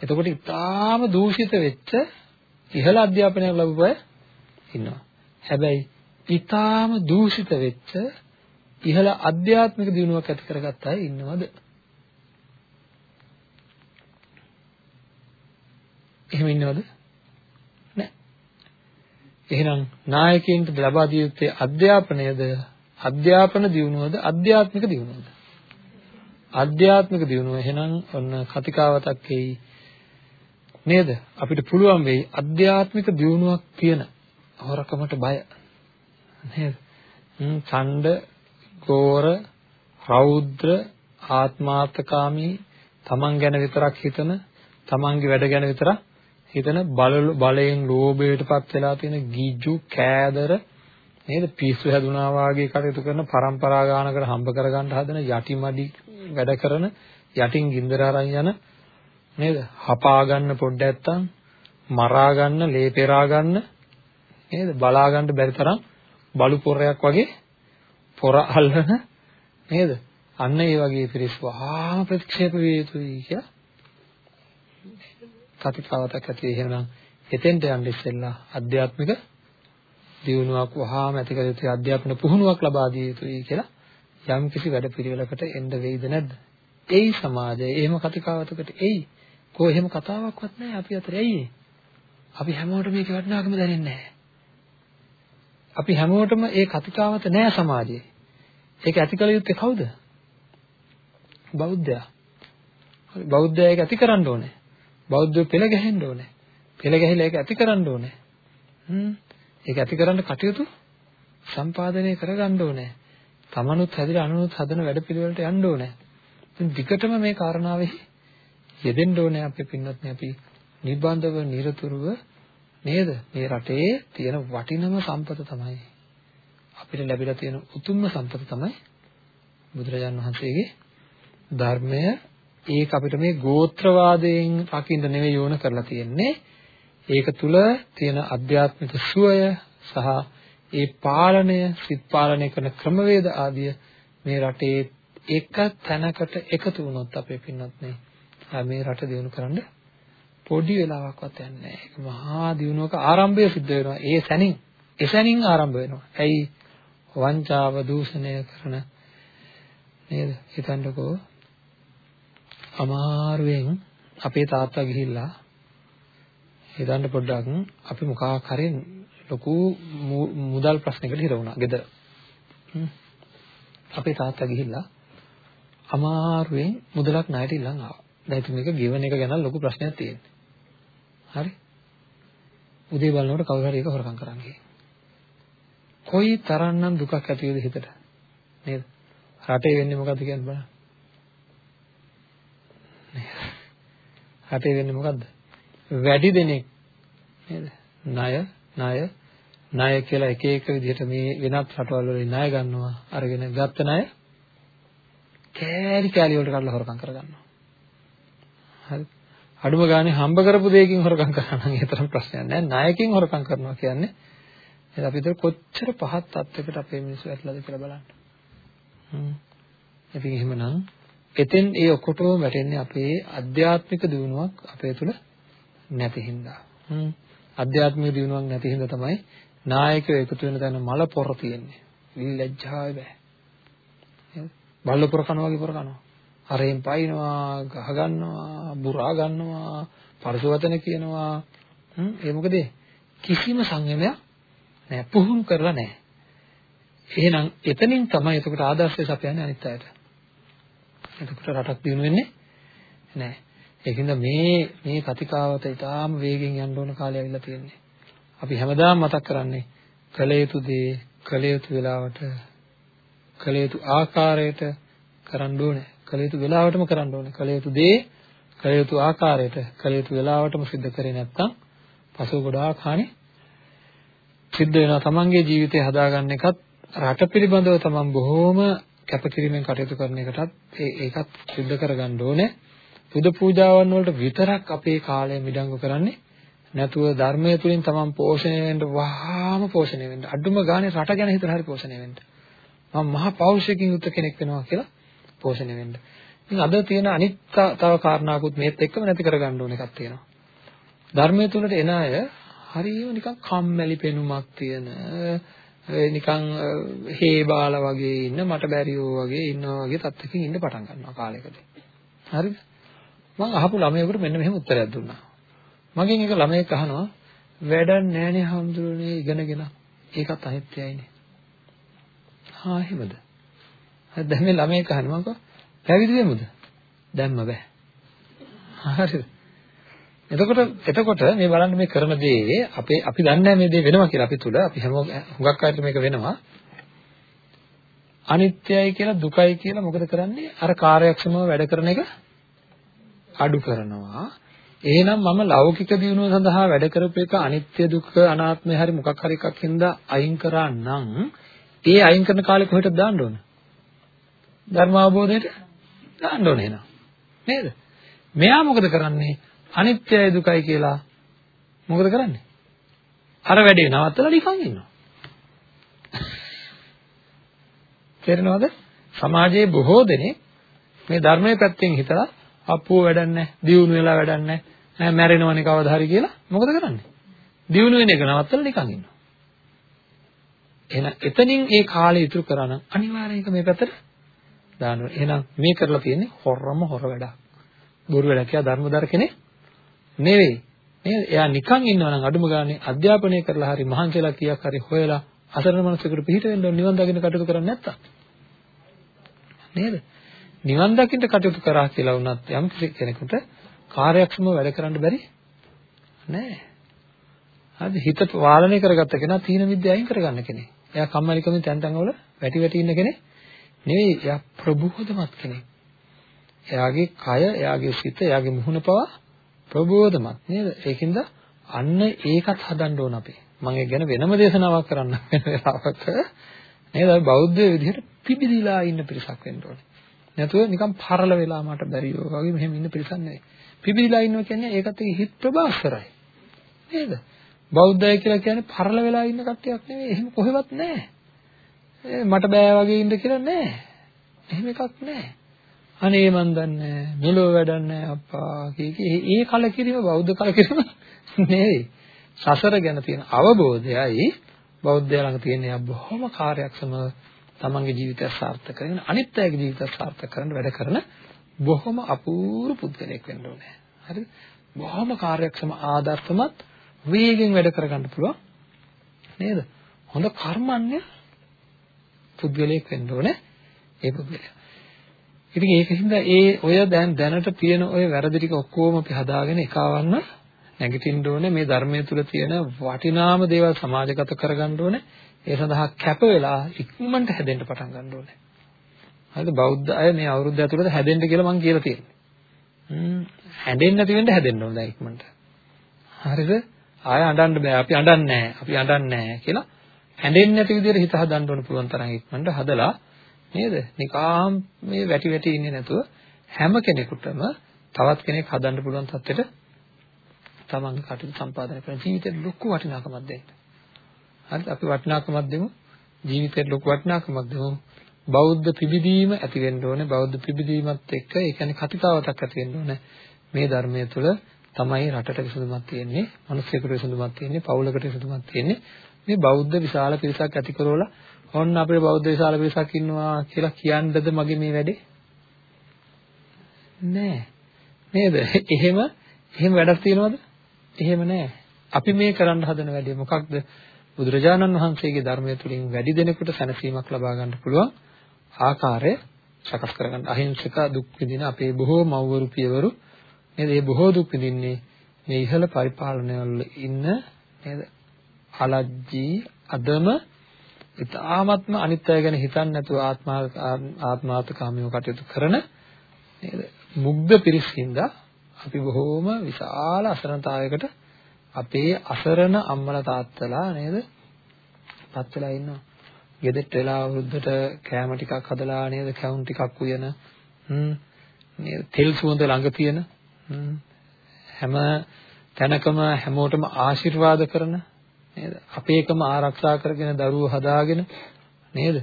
එතකොට ඉතාම දූෂිත වෙච්ච ඉහළ අධ්‍යාපනයක් ලැබුව අය ඉන්නවා. හැබැයි ඉතාම දූෂිත වෙච්ච ඉහළ අධ්‍යාත්මික දියුණුවක් ඇති කරගත්ත අය ඉන්නවද? එහෙම ඉන්නවද? නැහැ. එහෙනම් නායකයින්ට ලබා දිය යුත්තේ අධ්‍යාපනයද අධ්‍යාපන දියුණුවද අධ්‍යාත්මික දියුණුවද? අධ්‍යාත්මික දියුණුව එහෙනම් ඔන්න කතිකාවතක් එයි නේද? අපිට පුළුවන් වෙයි අධ්‍යාත්මික දියුණුවක් තියෙන හොරකමට බය නේද? ඡණ්ඩ, ගෝර, රෞද්‍ර, ආත්මාර්ථකාමී තමන් ගැන විතරක් හිතන, තමන්ගේ වැඩ ගැන විතරක් හිතන බලයෙන් ලෝභයටපත් වෙලා තියෙන ගිජු කෑදර නේද? පිස්සු හැදුනා වාගේ කටයුතු කරන પરම්පරා ගානකට හම්බ කරගන්න හදන යටිමඩි වැඩ කරන යටින් ගින්දර අරන් යන නේද? හපා ගන්න පොඩ්ඩක් නැත්තම් මරා ගන්න ලේ පෙරා ගන්න නේද? බලා ගන්න බැරි තරම් බලු පොරයක් වගේ පොර අල්ලන නේද අන්න ඒ වගේ පිරිස් වහාම ප්‍රතික්ෂේප විය යුතුයි කියලා කතිකාවතක් ඇති එහෙනම් එතෙන්ට යන්න ඉස්සෙල්ලා ආධ්‍යාත්මික දියුණුවක් වහාම ඇති කර යුතුයි අධ්‍යාපන පුහුණුවක් ලබා දිය යුතුයි කියලා යම් කිසි වැඩ පිළිවෙලකට එන්න වෙයිද නැද්ද? එයි සමාජය එහෙම කතිකාවතකට එයි. කො එහෙම කතාවක්වත් නැහැ අපි අතර ඇයි අපි හැමෝටම මේක වටිනාකම දැනෙන්නේ නැහැ. අපි හැමෝටම ඒ කතිකාවත නැහැ සමාජයේ. ඒක ඇති කළ යුත්තේ කවුද? බෞද්ධයා. බෞද්ධයා ඒක ඇති කරන්න ඕනේ. බෞද්ධයෝ පෙළ ගැහෙන්න ඕනේ. පෙළ ගැහිලා ඒක ඇති කරන්න ඕනේ. හ්ම්. ඒක ඇති කරන්න කටයුතු සම්පාදනය කරගන්න ඕනේ. තමනුත් හැදිලා අනුනුත් හදන වැඩපිළිවෙලට යන්න ඕනේ. ඉතින් විකටම මේ කාරණාවෙහි යෙදෙන්න ඕනේ අපි පින්වත්නි අපි නිබ්බන්ධව නිරතුරුව නේද? මේ රටේ තියෙන වටිනම සම්පත තමයි අපිට ලැබිලා තියෙන උතුම්ම සම්පත තමයි බුදුරජාන් වහන්සේගේ ධර්මය ඒක අපිට මේ ගෝත්‍රවාදයෙන් රකින්න නෙවෙයි යොණ කරලා තියෙන්නේ ඒක තුල තියෙන අධ්‍යාත්මික සුවය සහ ඒ පාලනය සිත් පාලනය කරන ක්‍රමවේද ආදිය මේ රටේ එක තැනකට එකතු වුණොත් අපේ පින්නත් නේ මේ රට දියුණු කරන්න පොඩි වෙලාවක්වත් යන්නේ නැහැ. ඒක මහා දියුණුවක ආරම්භය සිද්ධ වෙනවා. ඒ සැනින් එසැනින් ආරම්භ වෙනවා. ඇයි වංචාව දූෂණය කරන නේද? හිතන්නකෝ අමාරුවෙන් අපේ තාත්තා ගිහිල්ලා හිතන්න පොඩ්ඩක් අපි මොකක් හරි ලොකු මුදල් ප්‍රශ්නයකට හිර වුණා ගෙදර. අපේ තාත්තා ගිහිල්ලා අමාරුවෙන් මුදලක් ණයට ඉල්ලන් ආවා. දැන් ඉතින් මේක ගෙවන එක ගැන ලොකු ප්‍රශ්නයක් තියෙනවා. හරි? උදේ බලනකොට කවුරු හරි එක හොරකම් කරන් ගියේ. කොයි තරම්නම් දුකක් ඇති වේද හිතට? නේද? රටේ වෙන්නේ මොකද්ද කියන්න බලන්න. රටේ වෙන්නේ මොකද්ද? වැඩි දෙනෙක් නේද? ණය ණය ණය කියලා එක එක විදිහට මේ වෙනත් රටවල් වලින් ණය ගන්නවා. අරගෙන ගත්ත ණය කෑලි කෑලි වලට කඩලා හොරකම් කරගන්නවා. හරි. අඩුම ගානේ හම්බ කරපු දෙයකින් හොරකම් කරනවා නම් ඒ තරම් ප්‍රශ්නයක් නෑ. ණයකින් හොරකම් කරනවා කියන්නේ එහෙනම් අපි හිතර කොච්චර පහත් තත්යකට අපේ මිනිස්සු ඇట్ලාද කියලා බලන්න. හ්ම්. ඉතින් එහෙමනම් එතෙන් ඒ ඔකොටම වැටෙන්නේ අපේ අධ්‍යාත්මික දියුණුවක් අපේ තුල නැති හින්දා. හ්ම්. අධ්‍යාත්මික දියුණුවක් නැති හින්දා තමයි නායකයෝ එකතු වෙන තැන මල පොර තියෙන්නේ. විල්ලැජ්ජාවේ බෑ. බල්ල පොර කනවා වගේ පොර කනවා. හරෙන් පයින්නවා, ගහ ගන්නවා, බුරා ගන්නවා, පරිසවතන කියනවා. හ්ම් ඒ මොකද කිසිම සංයමයක් නෑ පුහුණු කරලා නෑ. එහෙනම් එතනින් තමයි එතකොට ආදර්ශය සපයන්නේ අනිත් අයට. එතකොට රටක් දිනු වෙන්නේ නෑ. ඒකින්ද මේ මේ කතිකාවත ඊටාම වේගෙන් යන්න ඕන කාලය ඇවිල්ලා තියෙන්නේ. අපි හැමදාම මතක් කරන්නේ කළ යුතු දේ කළ යුතු වෙලාවට කළ යුතු ආකාරයට කරන්න ඕනේ. කළ යුතු වෙලාවටම කරන්න ඕනේ. කළ යුතු දේ කළ යුතු ආකාරයට කළ යුතු වෙලාවටම සිද්ධ කරේ නැත්නම් පසුව ගොඩාක් හානි සිද්ධ වෙනවා. තමන්ගේ ජීවිතය හදාගන්න එකත් රට පිළිබඳව තමන් බොහෝම කැපකිරීමෙන් කටයුතු කරන එකටත් ඒකත් සිද්ධ කරගන්න ඕනේ. පුද පූජාවන් වලට විතරක් අපේ කාලය මිඩංගු කරන්නේ නැතුව ධර්මය තුලින් තමන් පෝෂණය වෙන්න වහාම පෝෂණය වෙන්න. අඩුම ගානේ රට ගැන හිතලා හරි පෝෂණය වෙන්න. මම මහා පෞරුෂයකින් යුත් කෙනෙක් වෙනවා කියලා පෝෂණය වෙන්න. ඉතින් අද තියෙන අනිත් තව කාරණාකුත් මේත් එක්කම නැති කරගන්න ඕන එකක් තියෙනවා. ධර්මයේ තුලට එන අය හරියම නිකන් කම්මැලි පෙනුමක් තියෙන නිකන් හේ බාල වගේ ඉන්න මට බැරියෝ වගේ ඉන්නවා වගේ තත්ත්වකින් ඉන්න පටන් ගන්නවා කාලයකදී. හරිද? මම අහපු ළමයෙකුට මෙන්න මෙහෙම උත්තරයක් දුන්නා. මගෙන් එක ළමයෙක් අහනවා වැඩක් නැහනේ හම්දුරනේ ඉගෙනගෙන ඒකත් අනිත්‍යයිනේ. හා එහෙමද? හරි දැන් මේ ළමයෙක් අහනවා මම පැවිදි වෙමුද? දැම්ම බෑ. හරිද? එතකොට එතකොට මේ බලන්න මේ කරන දේ අපේ අපි දන්නේ මේ දේ වෙනවා කියලා අපි තුල අපි හැම හුඟක් අයට මේක වෙනවා. අනිත්‍යයි කියලා දුකයි කියලා මොකද කරන්නේ? අර කාර්යක්ෂමව වැඩ කරන එක අඩු කරනවා. එහෙනම් මම ලෞකික දියුණුව සඳහා වැඩ කරපු එක අනිත්‍ය දුක්ඛ අනාත්මය හරි මොකක් හරි එකක් හින්දා අයින් කරා නම් ඒ අයින් කරන කාලේ කොහෙටද දාන්න ඕන? ධර්ම අවබෝධයට දාන්න ඕනේ නේද? නේද? මෙයා මොකද කරන්නේ? අනිත්‍යයි දුකයි කියලා මොකද කරන්නේ? අර වැඩේ නවත්තලා නිකන් ඉන්නවා. තේරෙනවද? සමාජයේ බොහෝ දෙනෙක් මේ ධර්මයේ පැත්තෙන් හිතලා අප්පුව වැඩක් නැහැ, දියුණු වෙලා වැඩක් නැහැ, නෑ මැරෙනවනේ කවදා හරි කියලා මොකද කරන්නේ? දියුණු වෙන එක නවත්තලා නිකන් ඉන්නවා. එහෙනම් එතනින් ඒ කාලය ඉතුරු කරා නම් අනිවාර්යයෙන් මේ පැත්තට දාන්න ඕනේ. එහෙනම් මේ කරලා තියෙන්නේ හොරම හොර වැඩක්. බොරු වැඩක්. එයා ධර්මදර කෙනෙක් නෙවෙයි. නේද? එයා නිකන් ඉන්නවා නම් අඩුම ගානේ අධ්‍යාපනය කරලා හරි මහන්සියලා කීයක් හරි හොයලා අසරණ මනසකට පිට වෙන්න ඕන නිවන් දකින්න කටයුතු කරන්නේ නැත්තම්. නේද? නිවන් දකින්න කටයුතු කරා කියලා වුණත් යම් කෙනෙකුට කාර්යක්ෂමව වැඩ කරන්න බැරි නෑ. හරිද? හිත පාලනය කරගත්ත කෙනා තීන විද්‍ය අයින් කරගන්න කෙනෙක්. එයා කම්මැලිකමින් තැන් තැන් වල වැටි වැටි ඉන්න කෙනෙක් නෙවෙයි. එයා ප්‍රබෝධමත් කෙනෙක්. එයාගේ කය, එයාගේ සිත, එයාගේ මුහුණ පවා ප්‍රබෝධමත් නේද? ඒකින්ද අන්න ඒකත් හදන්න ඕන අපි. මම ඒක ගැන වෙනම දේශනාවක් කරන්න වෙන වෙලාවක නේද? බෞද්ධ විදිහට පිබිදිලා ඉන්න පිරිසක් වෙන්න ඕනේ. නැතුව නිකන් පරල වෙලා මට බැරියෝ වගේ මෙහෙම ඉන්න පිරිසක් නෙවෙයි. පිබිදිලා ඉන්නවා කියන්නේ ඒකත් එක්ක හිත ප්‍රබාස්තරයි. නේද? බෞද්ධය කියලා කියන්නේ පරල වෙලා ඉන්න කට්ටියක් නෙවෙයි. එහෙම කොහෙවත් නැහැ. මට බෑ වගේ ඉන්න කියලා නැහැ. එහෙම එකක් නැහැ. අනේ මන් දන්නේ මෙලෝ වැඩක් නැහැ අප්පා කී කී ඒ කලකිරීම බෞද්ධ කලකිරීම නෙවෙයි. සසර ගැන තියෙන අවබෝධයයි බෞද්ධය ළඟ තියෙන බොහොම කාර්යක්ෂම තමන්ගේ ජීවිතය සාර්ථක කරගෙන අනිත් අයගේ ජීවිතය සාර්ථක කරන්න වැඩ කරන බොහොම අපූර්ව පුද්ගලයෙක් වෙන්න ඕනේ. හරිද? බොහොම කාර්යක්ෂම ආදර්ශමත් වේගෙන් වැඩ කරගන්න පුළුවන් නේද? හොඳ කර්මන්නේ පුද්ගලයෙක් වෙන්න ඕනේ ඒ පුද්ගලයා. ඉතින් ඒකින්ද ඒ ඔය දැන් දැනට තියෙන ඔය වැරදි ටික ඔක්කොම අපි හදාගෙන එකවන්න නැගිටින්න ඕනේ මේ ධර්මයේ තුල තියෙන වටිනාම දේවල් සමාජගත කරගන්න ඕනේ. ඒ සඳහා කැප වෙලා ඉක්මනට හැදෙන්න පටන් ගන්න ඕනේ. හරිද බෞද්ධ අය මේ අවුරුද්ද ඇතුළත හැදෙන්න කියලා මම කියලා තියෙනවා. හ්ම් හැදෙන්න නැති වෙන්න හැදෙන්න ඕන දැන් ඉක්මනට. හරිද? ආය අඬන්න බෑ. අපි අඬන්නේ නැහැ. අපි අඬන්නේ නැහැ කියලා හැදෙන්නේ නැති විදිහට හිත හදන්න ඕන පුළුවන් තරම් ඉක්මනට හදලා නේද? නිකාම් මේ වැටි වැටි ඉන්නේ නැතුව හැම කෙනෙකුටම තවත් කෙනෙක් හදන්න පුළුවන් තත්ත්වෙට තමන්ගේ කටයුතු සම්පාදනය කරන ජීවිතේ ලොකු වටිනාකමක් දෙන්න. හරිද? අපි වටිනාකමක් දෙමු. ජීවිතේ ලොකු වටිනාකමක් දෙමු. බෞද්ධ පිබිදීම ඇති වෙන්න ඕනේ. බෞද්ධ පිබිදීමත් එක්ක ඒ කියන්නේ කතිකාවතක් ඇති වෙන්න ඕනේ. මේ ධර්මයේ තුල තමයි රටට විසඳුමක් තියෙන්නේ, මිනිස්සුන්ට විසඳුමක් තියෙන්නේ, පවුලකට විසඳුමක් තියෙන්නේ. මේ බෞද්ධ විශාල පිරිසක් ඇති කරවලා ඔන්න අපේ බෞද්ධ විශාල පිරිසක් ඉන්නවා කියලා කියන්නද මගේ මේ වැඩේ? නෑ. නේද? එහෙම එහෙම වැඩක් තියනවද? එහෙම නෑ. අපි මේ කරන්න හදන වැඩේ මොකක්ද? බුදුරජාණන් වහන්සේගේ ධර්මය තුලින් වැඩි දෙනෙකුට සැනසීමක් ලබා ගන්න පුළුවන් ආකාරය සකස් කරගන්න. අහිංසක දුක් විඳින අපේ බොහෝ මව්වරු පියවරු නේද? මේ බොහෝ දුක් විඳින්නේ මේ ඉහළ පරිපාලනවල ඉන්න නේද? අලජ්ජී අදම ඉතාමත්ම අනිත් අය ගැන හිතන්නේ නැතුව ආත්මා ආත්මාර්ථකාමීව කටයුතු කරන නේද? මුග්ධ පිරිසින්දා අපි බොහෝම විශාල අසරණතාවයකට අපේ අසරණ අම්මලා තාත්තලා නේද? පත් වෙලා ඉන්නවා. ගෙදරට වෙලා වෘද්ධට කෑම ටිකක් හදලා නේද? කැවුම් ටිකක් උයන. හ්ම්. නේද? තෙල් සුවඳ ළඟ තියෙන. හ්ම්. හැම තැනකම හැමෝටම ආශිර්වාද කරන නේද? අපේකම ආරක්ෂා කරගෙන දරුවෝ හදාගෙන නේද?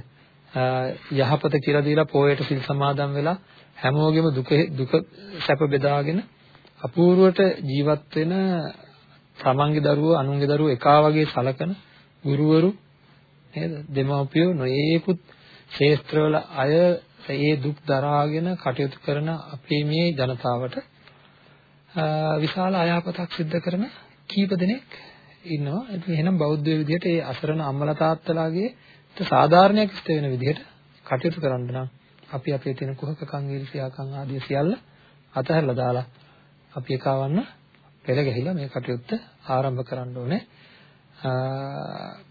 යහපත කියලා දීලා පොයට සිල් සමාදන් වෙලා හැමෝගෙම දුක දුක සැප බෙදාගෙන අපූර්වට ජීවත් වෙන තමන්ගේ දරුවෝ අනුන්ගේ දරුවෝ එකා වගේ සලකන ගුරුවරු නේද? දෙමව්පියෝ නොයේකුත් ශේත්‍රවල අය ඒ දුක් දරාගෙන කටයුතු කරන අපේ මේ ජනතාවට විශාල අයහපතක් සිද්ධ කරන කීප දෙනෙක් ඉන්නවා. ඉතින් එහෙනම් බෞද්ධ විදිහට ඒ අසරණ අම්මලා තාත්තලාගේ සාධාරණයක් ඉෂ්ට වෙන විදිහට කටයුතු කරන්න නම් අපි අපේ තියෙන කුහකකම් ඊර්ෂ්‍යාකම් ආදී සියල්ල අතහැරලා දාලා අපි එකවන්න පෙළ ගැහිලා මේ කටයුත්ත ආරම්භ කරන්න ඕනේ.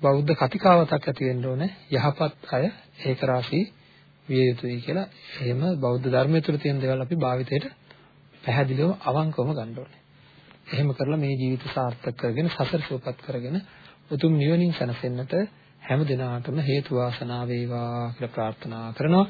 බෞද්ධ කතිකාවතක් ඇති වෙන්න ඕනේ. යහපත් අය ඒක රාශී විය යුතුයි කියලා. එහෙම බෞද්ධ ධර්මයේ තුල තියෙන දේවල් අපි භාවිතයට පැහැදිලිව අවංකවම ගන්න ඕනේ. එහෙම කරලා මේ ජීවිත සාර්ථක කරගෙන සසර සුවපත් කරගෙන උතුම් නිවනින් සැනසෙන්නට හැම දිනාටම හේතු වාසනා වේවා කියලා ප්‍රාර්ථනා කරනවා.